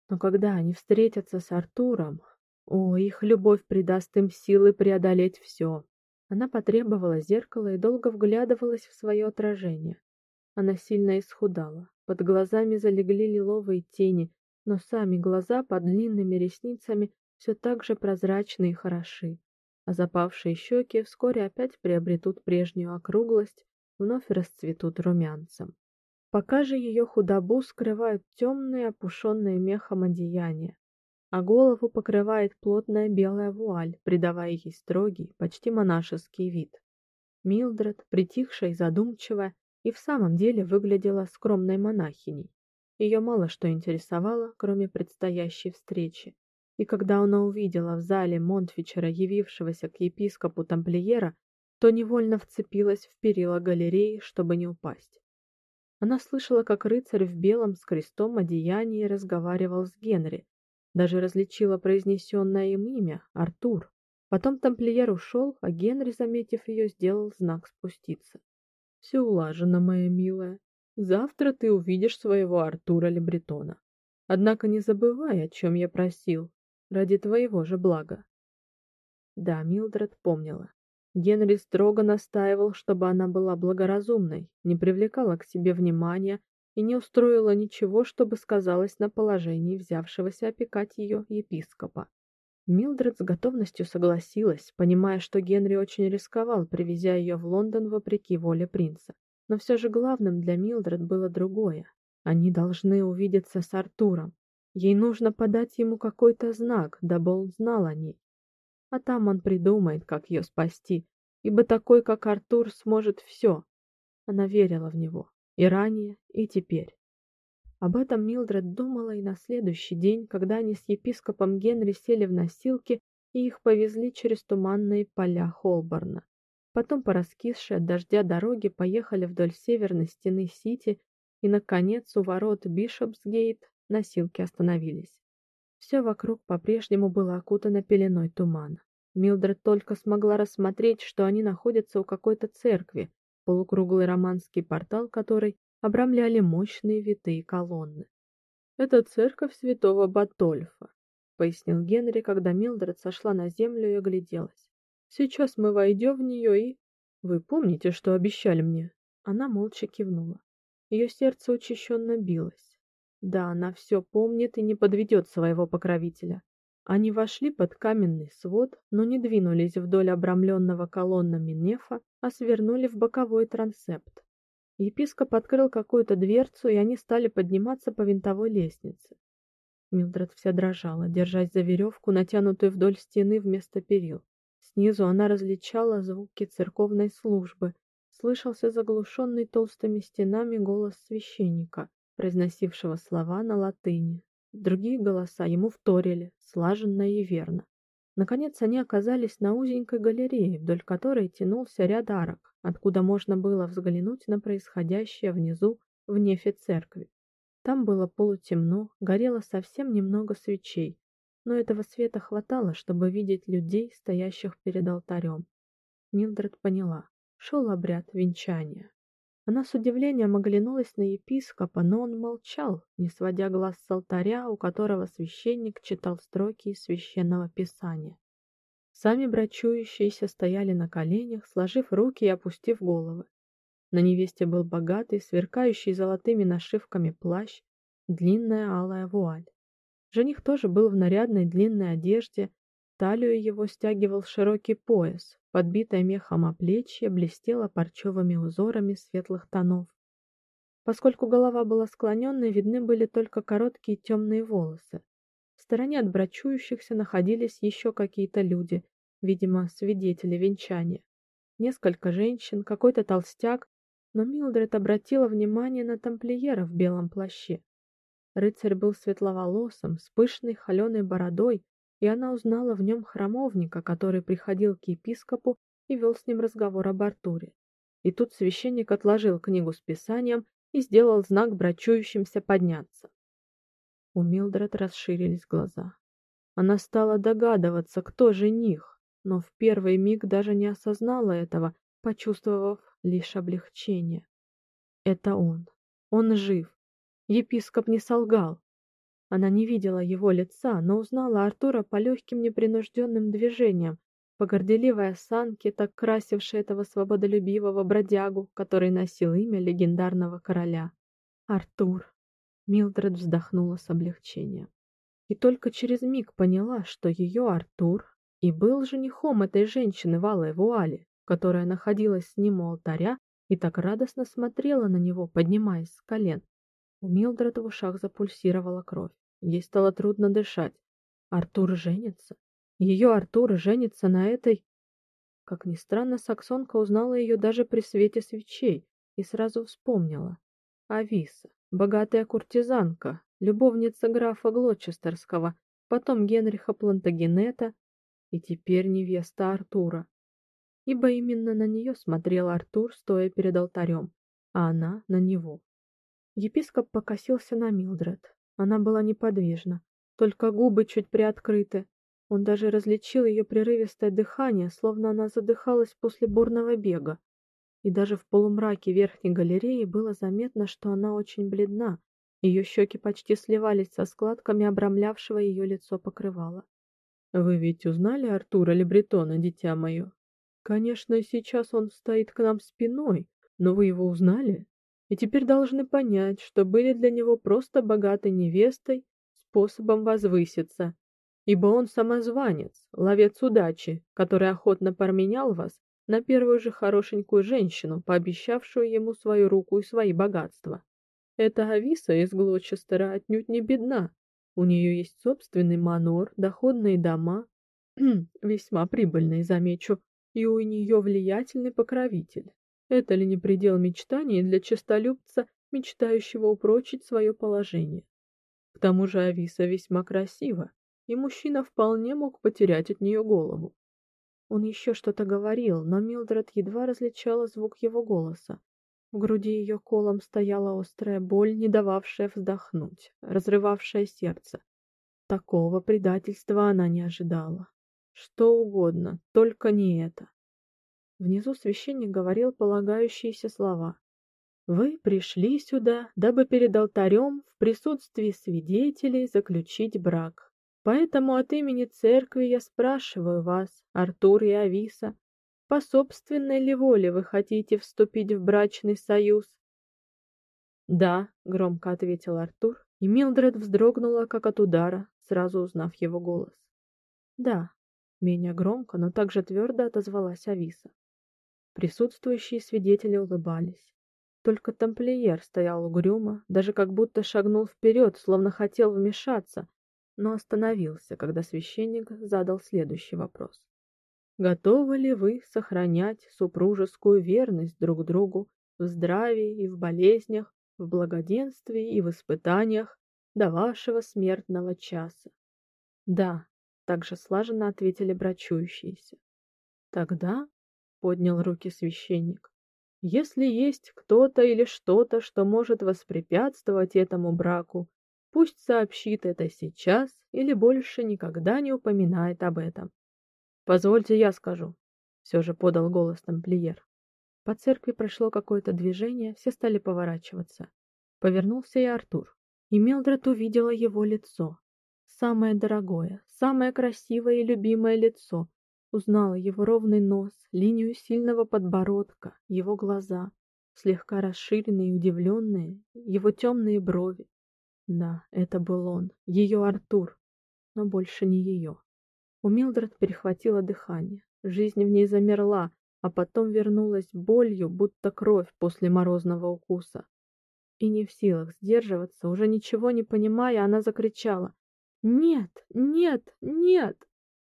Но когда они встретятся с Артуром, о, их любовь придаст им силы преодолеть все, она потребовала зеркала и долго вглядывалась в свое отражение. Она сильно исхудала. Под глазами залегли лиловые тени, но сами глаза под длинными ресницами все так же прозрачны и хороши. А запавшие щеки вскоре опять приобретут прежнюю округлость, вновь расцветут румянцем. Пока же ее худобу скрывают темные, опушенные мехом одеяния, а голову покрывает плотная белая вуаль, придавая ей строгий, почти монашеский вид. Милдред, притихшая и задумчивая, и в самом деле выглядела скромной монахиней. Ее мало что интересовало, кроме предстоящей встречи. И когда она увидела в зале Монтфичера, явившегося к епископу тамплиера, то невольно вцепилась в перила галереи, чтобы не упасть. Она слышала, как рыцарь в белом с крестом одеянии разговаривал с Генри, даже различила произнесенное им имя Артур. Потом тамплиер ушел, а Генри, заметив ее, сделал знак спуститься. Все улажено, моя милая. Завтра ты увидишь своего Артура Лебретона. Однако не забывай, о чем я просил, ради твоего же блага. Да, Милдред помнила. Генри строго настаивал, чтобы она была благоразумной, не привлекала к себе внимания и не устроила ничего, чтобы сказалось на положении взявшегося опекать ее епископа. Милдред с готовностью согласилась, понимая, что Генри очень рисковал, привезя ее в Лондон вопреки воле принца. Но все же главным для Милдред было другое. Они должны увидеться с Артуром. Ей нужно подать ему какой-то знак, дабы он знал о ней. А там он придумает, как ее спасти, ибо такой, как Артур, сможет все. Она верила в него и ранее, и теперь. Об этом Милдред думала и на следующий день, когда они с епископом Генри сели в носилки и их повезли через туманные поля Холборна. Потом по раскисшей от дождя дороге поехали вдоль северной стены Сити, и наконец у ворот Бишопсгейт носилки остановились. Все вокруг по-прежнему было окутано пеленой тумана. Милдред только смогла рассмотреть, что они находятся у какой-то церкви, полукруглый романский портал которой обрамляли мощные витые колонны. Это церковь Святого Батольфа, пояснил Генри, когда Милдред сошла на землю и огляделась. Сейчас мы войдем в нее и Вы помните, что обещали мне? Она молча кивнула. Ее сердце учащенно билось. Да, она все помнит и не подведет своего покровителя. Они вошли под каменный свод, но не двинулись вдоль обрамленного колоннами нефа, а свернули в боковой трансепт. Епископ открыл какую-то дверцу, и они стали подниматься по винтовой лестнице. Милдред вся дрожала, держась за веревку, натянутую вдоль стены вместо перил. Снизу она различала звуки церковной службы. Слышался заглушенный толстыми стенами голос священника, произносившего слова на латыни. Другие голоса ему вторили, слаженно и верно. Наконец они оказались на узенькой галерее, вдоль которой тянулся ряд арок, откуда можно было взглянуть на происходящее внизу в нефе церкви. Там было полутемно, горело совсем немного свечей, но этого света хватало, чтобы видеть людей, стоящих перед алтарем. Милдред поняла, шел обряд венчания. Она с удивлением оглянулась на епископа, но он молчал, не сводя глаз с алтаря, у которого священник читал строки из священного писания. Сами брачующиеся стояли на коленях, сложив руки и опустив головы. На невесте был богатый, сверкающий золотыми нашивками плащ, длинная алая вуаль. Жених тоже был в нарядной длинной одежде, талию его стягивал широкий пояс, Подбитое мехом оплечье блестело парчевыми узорами светлых тонов. Поскольку голова была склоненной, видны были только короткие темные волосы. В стороне от брачующихся находились еще какие-то люди, видимо, свидетели венчания. Несколько женщин, какой-то толстяк, но Милдред обратила внимание на тамплиера в белом плаще. Рыцарь был светловолосым, с пышной холеной бородой и она узнала в нем храмовника, который приходил к епископу и вел с ним разговор об Артуре. И тут священник отложил книгу с писанием и сделал знак брачующимся подняться. У Милдред расширились глаза. Она стала догадываться, кто жених, но в первый миг даже не осознала этого, почувствовав лишь облегчение. Это он. Он жив. Епископ не солгал. Она не видела его лица, но узнала Артура по легким непринужденным движениям, по горделивой осанке, так красившей этого свободолюбивого бродягу, который носил имя легендарного короля. Артур. Милдред вздохнула с облегчением. И только через миг поняла, что ее Артур и был женихом этой женщины в алой вуале, которая находилась с ним у алтаря и так радостно смотрела на него, поднимаясь с колен. У Милдред в ушах запульсировала кровь. Ей стало трудно дышать. Артур женится? Ее Артур женится на этой... Как ни странно, саксонка узнала ее даже при свете свечей и сразу вспомнила. Ависа, богатая куртизанка, любовница графа Глочестерского, потом Генриха Плантагенета и теперь невеста Артура. Ибо именно на нее смотрел Артур, стоя перед алтарем, а она на него. Епископ покосился на Милдред. Она была неподвижна. только губы чуть приоткрыты. Он даже различил ее прерывистое дыхание, словно она задыхалась после бурного бега. И даже в полумраке верхней галереи было заметно, что она очень бледна. Ее щеки почти сливались со складками обрамлявшего ее лицо покрывала. Вы ведь узнали Артура Лебретона, дитя мое? Конечно, сейчас он стоит к нам спиной, но вы его узнали? И теперь должны понять, что были для него просто богатой невестой, способом возвыситься, ибо он самозванец, ловец удачи, который охотно променял вас на первую же хорошенькую женщину, пообещавшую ему свою руку и свои богатства. Эта Ависа из Глочестера отнюдь не бедна. У нее есть собственный манор, доходные дома, весьма прибыльные, замечу, и у нее влиятельный покровитель. Это ли не предел мечтаний для честолюбца, мечтающего упрочить свое положение? К тому же Ависа весьма красива, и мужчина вполне мог потерять от нее голову. Он еще что-то говорил, но Милдред едва различала звук его голоса. В груди ее колом стояла острая боль, не дававшая вздохнуть, разрывавшая сердце. Такого предательства она не ожидала. Что угодно, только не это. Внизу священник говорил полагающиеся слова. Вы пришли сюда, дабы перед алтарем в присутствии свидетелей заключить брак. Поэтому от имени церкви я спрашиваю вас, Артур и Ависа, по собственной ли воле вы хотите вступить в брачный союз? Да, громко ответил Артур, и Милдред вздрогнула как от удара, сразу узнав его голос. Да, менее громко, но также твердо отозвалась Ависа. Присутствующие свидетели улыбались. Только тамплиер стоял угрюмо, даже как будто шагнул вперед, словно хотел вмешаться, но остановился, когда священник задал следующий вопрос. Готовы ли вы сохранять супружескую верность друг другу в здравии и в болезнях, в благоденствии и в испытаниях до вашего смертного часа? Да, также слаженно ответили брачующиеся. Тогда поднял руки священник. Если есть кто-то или что-то, что может воспрепятствовать этому браку, пусть сообщит это сейчас или больше никогда не упоминает об этом. Позвольте я скажу, все же подал голос тамплиер. По церкви прошло какое-то движение, все стали поворачиваться. Повернулся и Артур, и Милдред увидела его лицо. Самое дорогое, самое красивое и любимое лицо, Узнала его ровный нос, линию сильного подбородка, его глаза, слегка расширенные и удивленные, его темные брови. Да, это был он, ее Артур, но больше не ее. У Милдред перехватило дыхание. Жизнь в ней замерла, а потом вернулась болью, будто кровь после морозного укуса. И не в силах сдерживаться, уже ничего не понимая, она закричала: "Нет, нет, нет!"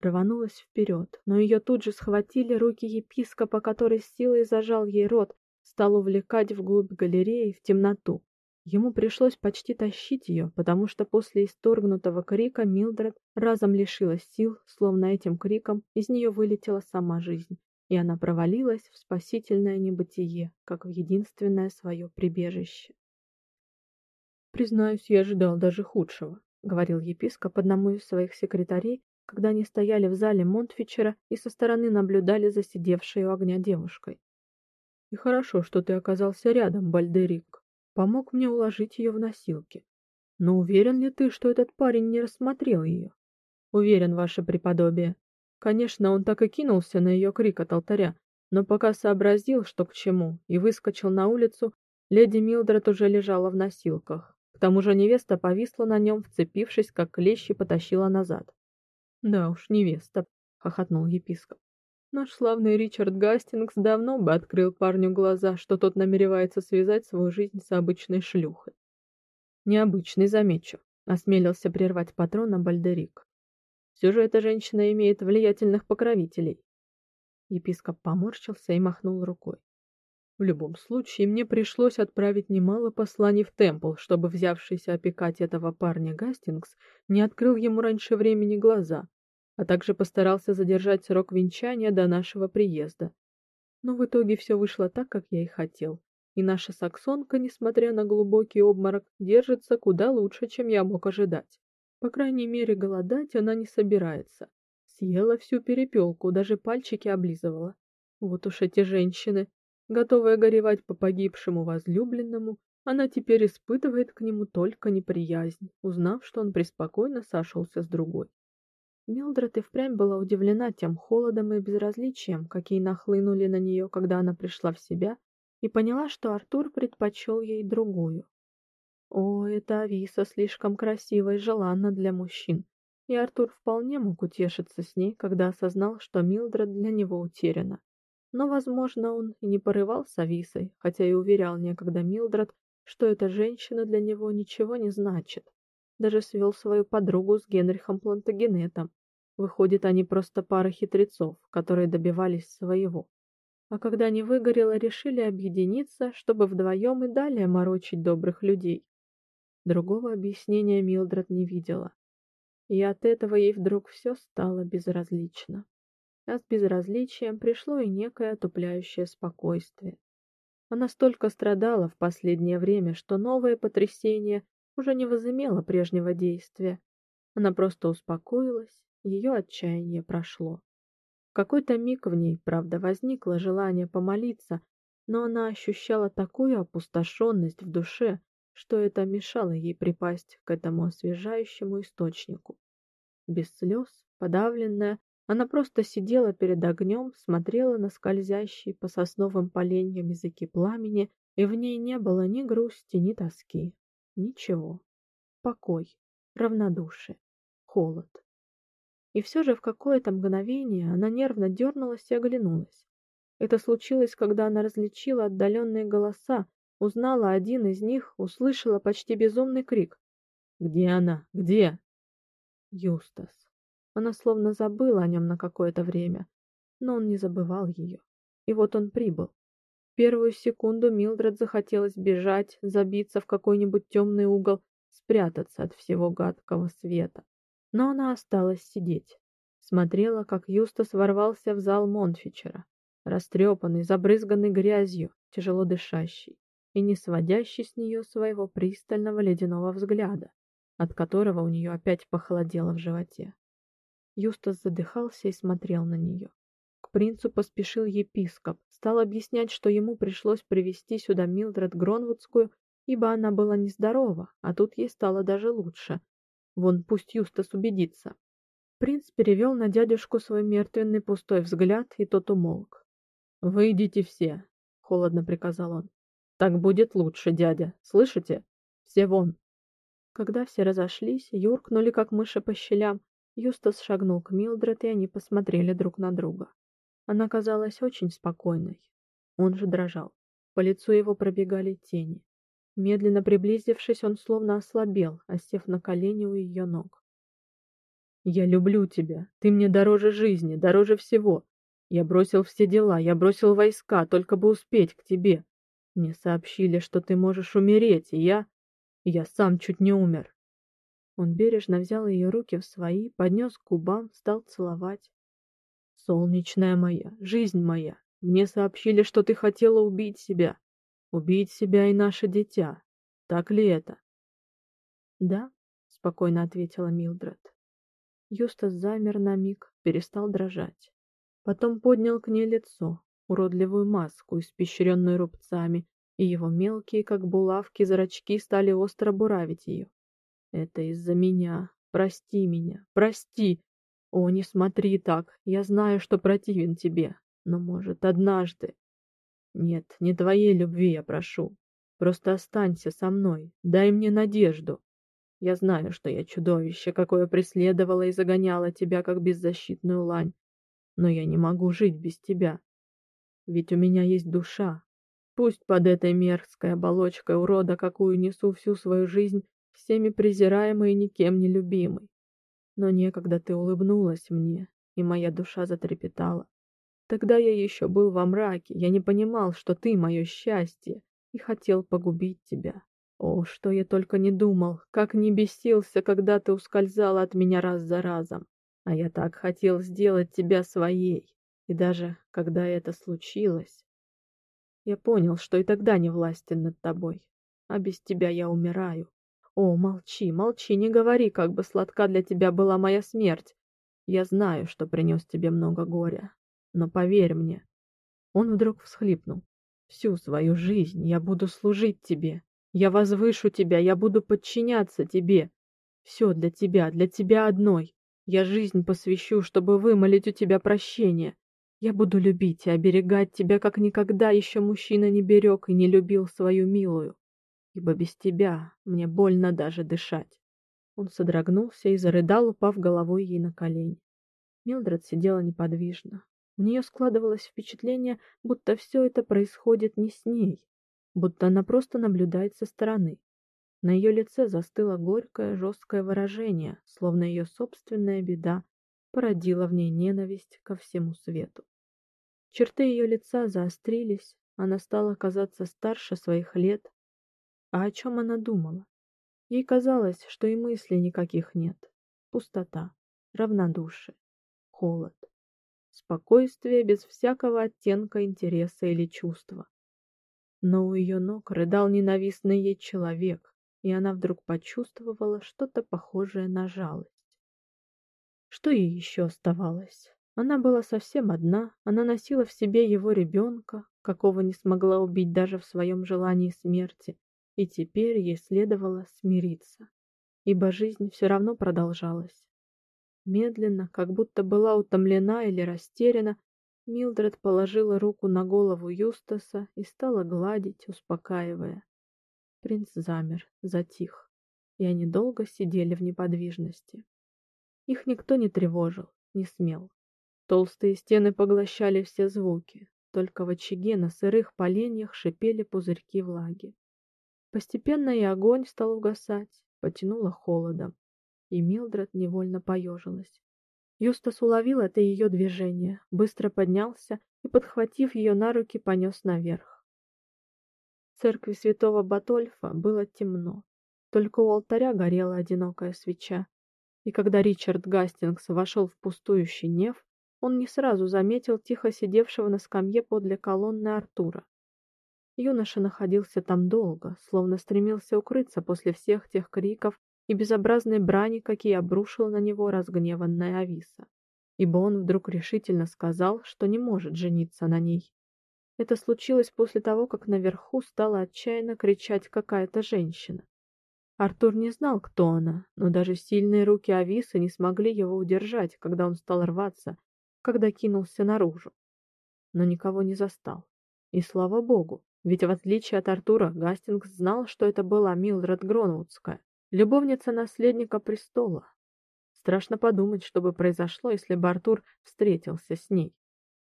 Рванулась вперед, но ее тут же схватили руки епископа, который с силой зажал ей рот, стал увлекать вглубь галереи в темноту. Ему пришлось почти тащить ее, потому что после исторгнутого крика Милдред разом лишилась сил, словно этим криком из нее вылетела сама жизнь, и она провалилась в спасительное небытие, как в единственное свое прибежище. Признаюсь, я ожидал даже худшего, говорил епископ одному из своих секретарей, когда они стояли в зале Монтфичера и со стороны наблюдали за сидевшей у огня девушкой. И хорошо, что ты оказался рядом, Бальдерик. Помог мне уложить ее в носилки. Но уверен ли ты, что этот парень не рассмотрел ее? Уверен, ваше преподобие. Конечно, он так и кинулся на ее крик от алтаря, но пока сообразил, что к чему, и выскочил на улицу, леди Милдред уже лежала в носилках. К тому же невеста повисла на нем, вцепившись, как клещи потащила назад. Да уж, невеста, хохотнул епископ. Наш славный Ричард Гастингс давно бы открыл парню глаза, что тот намеревается связать свою жизнь с обычной шлюхой. Необычный, замечу, осмелился прервать патрона Бальдерик. Все же эта женщина имеет влиятельных покровителей. Епископ поморщился и махнул рукой. В любом случае, мне пришлось отправить немало посланий в Темпл, чтобы взявшийся опекать этого парня Гастингс не открыл ему раньше времени глаза, а также постарался задержать срок венчания до нашего приезда. Но в итоге все вышло так, как я и хотел. И наша саксонка, несмотря на глубокий обморок, держится куда лучше, чем я мог ожидать. По крайней мере, голодать она не собирается. Съела всю перепелку, даже пальчики облизывала. Вот уж эти женщины, готовые горевать по погибшему возлюбленному, она теперь испытывает к нему только неприязнь, узнав, что он преспокойно сошелся с другой. Милдред и впрямь была удивлена тем холодом и безразличием, какие нахлынули на нее, когда она пришла в себя, и поняла, что Артур предпочел ей другую. О, эта Ависа слишком красива и желанна для мужчин, и Артур вполне мог утешиться с ней, когда осознал, что Милдред для него утеряна. Но, возможно, он и не порывал с Ависой, хотя и уверял некогда Милдред, что эта женщина для него ничего не значит даже свел свою подругу с Генрихом Плантагенетом. Выходит, они просто пара хитрецов, которые добивались своего. А когда не выгорело, решили объединиться, чтобы вдвоем и далее морочить добрых людей. Другого объяснения Милдред не видела. И от этого ей вдруг все стало безразлично. А с безразличием пришло и некое отупляющее спокойствие. Она столько страдала в последнее время, что новое потрясение уже не возымела прежнего действия. Она просто успокоилась, ее отчаяние прошло. В какой-то миг в ней, правда, возникло желание помолиться, но она ощущала такую опустошенность в душе, что это мешало ей припасть к этому освежающему источнику. Без слез, подавленная, она просто сидела перед огнем, смотрела на скользящие по сосновым поленьям языки пламени, и в ней не было ни грусти, ни тоски. Ничего. Покой, равнодушие, холод. И все же в какое-то мгновение она нервно дернулась и оглянулась. Это случилось, когда она различила отдаленные голоса, узнала один из них, услышала почти безумный крик. «Где она? Где?» Юстас. Она словно забыла о нем на какое-то время, но он не забывал ее. И вот он прибыл первую секунду Милдред захотелось бежать, забиться в какой-нибудь темный угол, спрятаться от всего гадкого света. Но она осталась сидеть. Смотрела, как Юстас ворвался в зал Монфичера, растрепанный, забрызганный грязью, тяжело дышащий и не сводящий с нее своего пристального ледяного взгляда, от которого у нее опять похолодело в животе. Юстас задыхался и смотрел на нее принцу поспешил епископ, стал объяснять, что ему пришлось привести сюда Милдред Гронвудскую, ибо она была нездорова, а тут ей стало даже лучше. Вон пусть Юстас убедится. Принц перевел на дядюшку свой мертвенный пустой взгляд, и тот умолк. «Выйдите все», — холодно приказал он. «Так будет лучше, дядя, слышите? Все вон». Когда все разошлись, юркнули, как мыши по щелям, Юстас шагнул к Милдред, и они посмотрели друг на друга. Она казалась очень спокойной. Он же дрожал. По лицу его пробегали тени. Медленно приблизившись, он словно ослабел, осев на колени у ее ног. «Я люблю тебя. Ты мне дороже жизни, дороже всего. Я бросил все дела, я бросил войска, только бы успеть к тебе. Мне сообщили, что ты можешь умереть, и я... Я сам чуть не умер». Он бережно взял ее руки в свои, поднес к губам, стал целовать. Солнечная моя, жизнь моя, мне сообщили, что ты хотела убить себя. Убить себя и наше дитя. Так ли это? Да, спокойно ответила Милдред. Юстас замер на миг, перестал дрожать. Потом поднял к ней лицо, уродливую маску, испещренную рубцами, и его мелкие, как булавки, зрачки стали остро буравить ее. Это из-за меня. Прости меня. Прости. О, не смотри так. Я знаю, что противен тебе, но, может, однажды. Нет, не твоей любви я прошу. Просто останься со мной. Дай мне надежду. Я знаю, что я чудовище, какое преследовало и загоняло тебя как беззащитную лань, но я не могу жить без тебя. Ведь у меня есть душа. Пусть под этой мерзкой оболочкой урода, какую несу всю свою жизнь, всеми презираемый и никем не любимый. Но некогда ты улыбнулась мне, и моя душа затрепетала. Тогда я еще был во мраке, я не понимал, что ты мое счастье, и хотел погубить тебя. О, что я только не думал, как не бесился, когда ты ускользала от меня раз за разом. А я так хотел сделать тебя своей. И даже когда это случилось, я понял, что и тогда не властен над тобой. А без тебя я умираю. О, молчи, молчи, не говори, как бы сладка для тебя была моя смерть. Я знаю, что принес тебе много горя, но поверь мне. Он вдруг всхлипнул. Всю свою жизнь я буду служить тебе. Я возвышу тебя, я буду подчиняться тебе. Все для тебя, для тебя одной. Я жизнь посвящу, чтобы вымолить у тебя прощение. Я буду любить и оберегать тебя, как никогда еще мужчина не берег и не любил свою милую. Ибо без тебя мне больно даже дышать. Он содрогнулся и зарыдал, упав головой ей на колени. Милдред сидела неподвижно. У нее складывалось впечатление, будто все это происходит не с ней, будто она просто наблюдает со стороны. На ее лице застыло горькое, жесткое выражение, словно ее собственная беда породила в ней ненависть ко всему свету. Черты ее лица заострились, она стала казаться старше своих лет. А о чем она думала? Ей казалось, что и мыслей никаких нет. Пустота, равнодушие, холод, спокойствие без всякого оттенка интереса или чувства. Но у ее ног рыдал ненавистный ей человек, и она вдруг почувствовала что-то похожее на жалость. Что ей еще оставалось? Она была совсем одна, она носила в себе его ребенка, какого не смогла убить даже в своем желании смерти, и теперь ей следовало смириться, ибо жизнь все равно продолжалась. Медленно, как будто была утомлена или растеряна, Милдред положила руку на голову Юстаса и стала гладить, успокаивая. Принц замер, затих, и они долго сидели в неподвижности. Их никто не тревожил, не смел. Толстые стены поглощали все звуки, только в очаге на сырых поленьях шипели пузырьки влаги. Постепенно и огонь стал угасать, потянуло холодом, и Милдред невольно поежилась. Юстас уловил это ее движение, быстро поднялся и, подхватив ее на руки, понес наверх церкви святого Батольфа было темно. Только у алтаря горела одинокая свеча. И когда Ричард Гастингс вошел в пустующий неф, он не сразу заметил тихо сидевшего на скамье подле колонны Артура. Юноша находился там долго, словно стремился укрыться после всех тех криков и безобразной брани, какие обрушила на него разгневанная Ависа. Ибо он вдруг решительно сказал, что не может жениться на ней. Это случилось после того, как наверху стала отчаянно кричать какая-то женщина. Артур не знал, кто она, но даже сильные руки Ависы не смогли его удержать, когда он стал рваться, когда кинулся наружу. Но никого не застал. И слава богу, ведь в отличие от Артура, Гастингс знал, что это была Милдред Гронвудская, любовница наследника престола. Страшно подумать, что бы произошло, если бы Артур встретился с ней.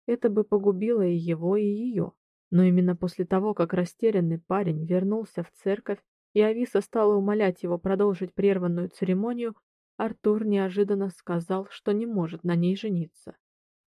Это бы погубило и его, и ее. Но именно после того, как растерянный парень вернулся в церковь, и Ависа стала умолять его продолжить прерванную церемонию, Артур неожиданно сказал, что не может на ней жениться.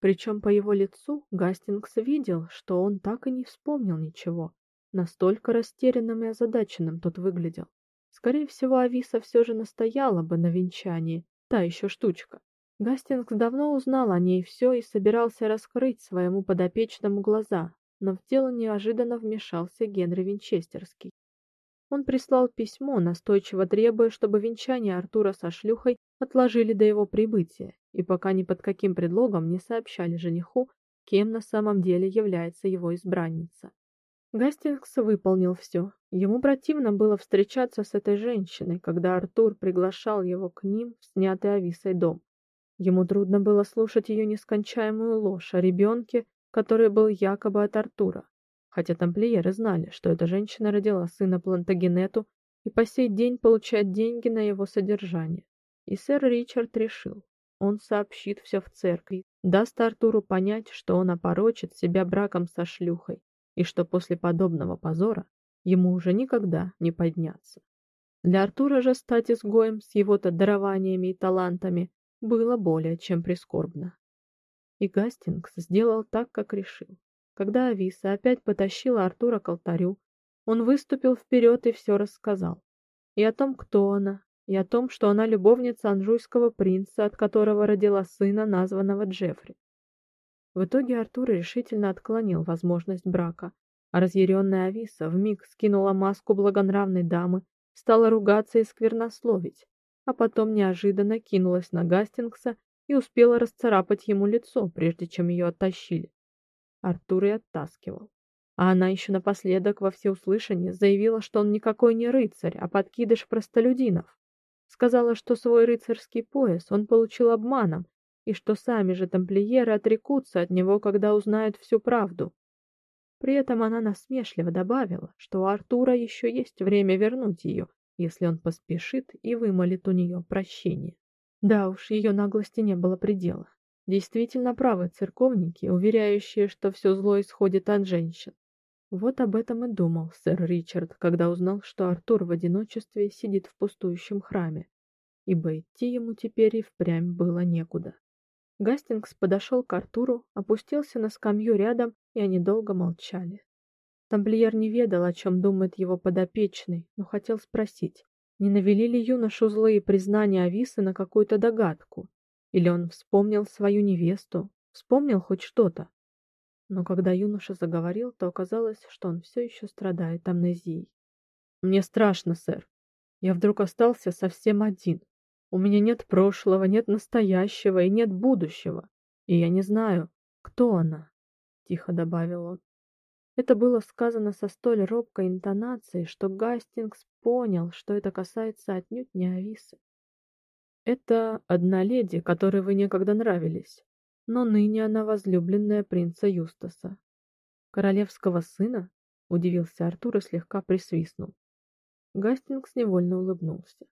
Причем по его лицу Гастингс видел, что он так и не вспомнил ничего. Настолько растерянным и озадаченным тот выглядел. Скорее всего, Ависа все же настояла бы на венчании, та еще штучка. Гастингс давно узнал о ней все и собирался раскрыть своему подопечному глаза, но в дело неожиданно вмешался Генри Винчестерский. Он прислал письмо, настойчиво требуя, чтобы венчание Артура со шлюхой отложили до его прибытия, и пока ни под каким предлогом не сообщали жениху, кем на самом деле является его избранница. Гастингс выполнил все. Ему противно было встречаться с этой женщиной, когда Артур приглашал его к ним в снятый Ависой дом. Ему трудно было слушать ее нескончаемую ложь о ребенке, который был якобы от Артура, хотя тамплиеры знали, что эта женщина родила сына Плантагенету и по сей день получает деньги на его содержание. И сэр Ричард решил, он сообщит все в церкви, даст Артуру понять, что он опорочит себя браком со шлюхой, и что после подобного позора ему уже никогда не подняться. Для Артура же стать изгоем с его-то дарованиями и талантами было более чем прискорбно. И Гастингс сделал так, как решил. Когда Ависа опять потащила Артура к алтарю, он выступил вперед и все рассказал. И о том, кто она, и о том, что она любовница анжуйского принца, от которого родила сына, названного Джеффри. В итоге Артур решительно отклонил возможность брака, а разъяренная Ависа вмиг скинула маску благонравной дамы стала ругаться и сквернословить, а потом неожиданно кинулась на Гастингса и успела расцарапать ему лицо, прежде чем ее оттащили. Артур и оттаскивал. А она еще напоследок во всеуслышание заявила, что он никакой не рыцарь, а подкидыш простолюдинов. Сказала, что свой рыцарский пояс он получил обманом, и что сами же тамплиеры отрекутся от него, когда узнают всю правду. При этом она насмешливо добавила, что у Артура еще есть время вернуть ее, если он поспешит и вымолит у нее прощение. Да уж, ее наглости не было предела. Действительно правы церковники, уверяющие, что все зло исходит от женщин. Вот об этом и думал сэр Ричард, когда узнал, что Артур в одиночестве сидит в пустующем храме, ибо идти ему теперь и впрямь было некуда. Гастингс подошел к Артуру, опустился на скамью рядом, и они долго молчали. Тамплиер не ведал, о чем думает его подопечный, но хотел спросить, не навели ли юношу злые признания Ависы на какую-то догадку, или он вспомнил свою невесту, вспомнил хоть что-то. Но когда юноша заговорил, то оказалось, что он все еще страдает амнезией. Мне страшно, сэр. Я вдруг остался совсем один. У меня нет прошлого, нет настоящего и нет будущего. И я не знаю, кто она, тихо добавил он. Это было сказано со столь робкой интонацией, что Гастингс понял, что это касается отнюдь не Ависы. Это одна леди, которой вы некогда нравились но ныне она возлюбленная принца Юстаса. Королевского сына? удивился Артур и слегка присвистнул. Гастингс невольно улыбнулся.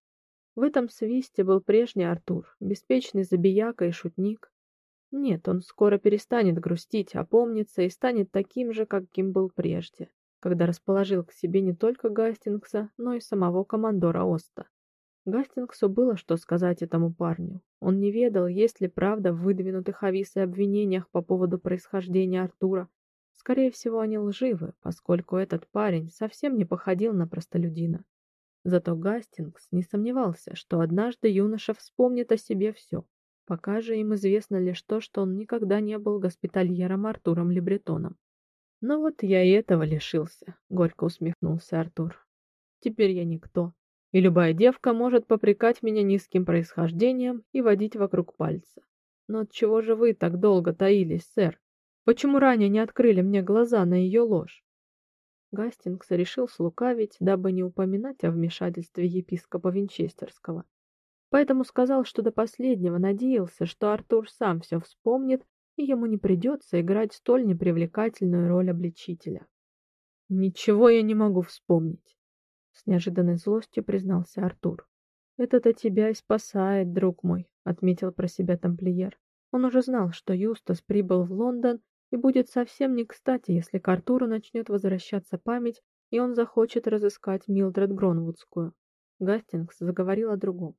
В этом свисте был прежний Артур, беспечный забияка и шутник. Нет, он скоро перестанет грустить, опомнится и станет таким же, каким был прежде, когда расположил к себе не только Гастингса, но и самого командора Оста. Гастингсу было что сказать этому парню. Он не ведал, есть ли правда в выдвинутых Ависой обвинениях по поводу происхождения Артура. Скорее всего, они лживы, поскольку этот парень совсем не походил на простолюдина. Зато Гастингс не сомневался, что однажды юноша вспомнит о себе все. Пока же им известно лишь то, что он никогда не был госпитальером Артуром Лебретоном. «Ну вот я и этого лишился», — горько усмехнулся Артур. «Теперь я никто и любая девка может попрекать меня низким происхождением и водить вокруг пальца. Но от чего же вы так долго таились, сэр? Почему ранее не открыли мне глаза на ее ложь? Гастингс решил слукавить, дабы не упоминать о вмешательстве епископа Винчестерского. Поэтому сказал, что до последнего надеялся, что Артур сам все вспомнит, и ему не придется играть столь непривлекательную роль обличителя. Ничего я не могу вспомнить с неожиданной злостью признался Артур. Это-то тебя и спасает, друг мой, отметил про себя тамплиер. Он уже знал, что Юстас прибыл в Лондон и будет совсем не кстати, если к Артуру начнет возвращаться память, и он захочет разыскать Милдред Гронвудскую. Гастингс заговорил о другом.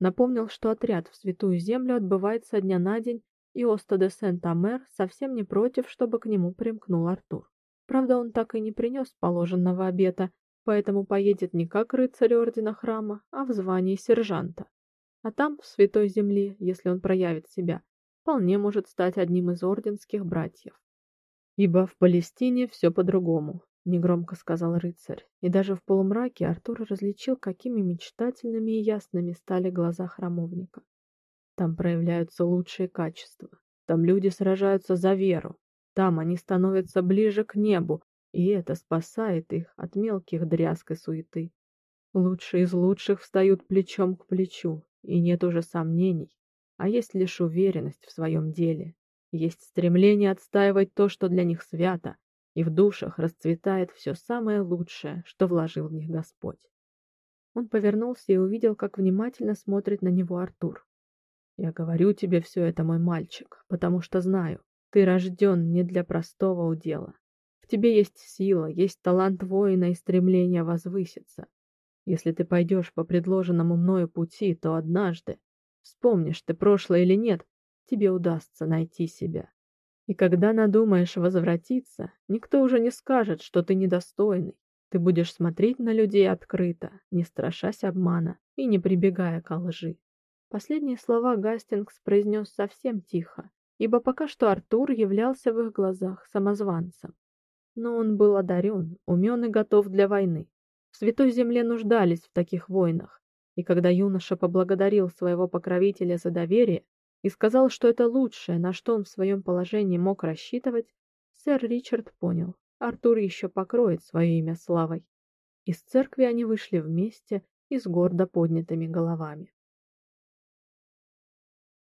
Напомнил, что отряд в Святую Землю отбывает со дня на день, и Оста де Сент-Амер совсем не против, чтобы к нему примкнул Артур. Правда, он так и не принес положенного обета, поэтому поедет не как рыцарь ордена храма, а в звании сержанта. А там, в Святой Земле, если он проявит себя, вполне может стать одним из орденских братьев. Ибо в Палестине все по-другому, негромко сказал рыцарь, и даже в полумраке Артур различил, какими мечтательными и ясными стали глаза храмовника. Там проявляются лучшие качества. Там люди сражаются за веру. Там они становятся ближе к небу, и это спасает их от мелких дрязг и суеты. Лучшие из лучших встают плечом к плечу, и нет уже сомнений, а есть лишь уверенность в своем деле. Есть стремление отстаивать то, что для них свято, и в душах расцветает все самое лучшее, что вложил в них Господь. Он повернулся и увидел, как внимательно смотрит на него Артур. Я говорю тебе все это, мой мальчик, потому что знаю, ты рожден не для простого удела тебе есть сила, есть талант воина и стремление возвыситься. Если ты пойдешь по предложенному мною пути, то однажды, вспомнишь ты прошлое или нет, тебе удастся найти себя. И когда надумаешь возвратиться, никто уже не скажет, что ты недостойный. Ты будешь смотреть на людей открыто, не страшась обмана и не прибегая к лжи. Последние слова Гастингс произнес совсем тихо, ибо пока что Артур являлся в их глазах самозванцем. Но он был одарен, умен и готов для войны. В Святой Земле нуждались в таких воинах, и когда юноша поблагодарил своего покровителя за доверие и сказал, что это лучшее, на что он в своем положении мог рассчитывать, сэр Ричард понял, Артур еще покроет свое имя славой. Из церкви они вышли вместе и с гордо поднятыми головами.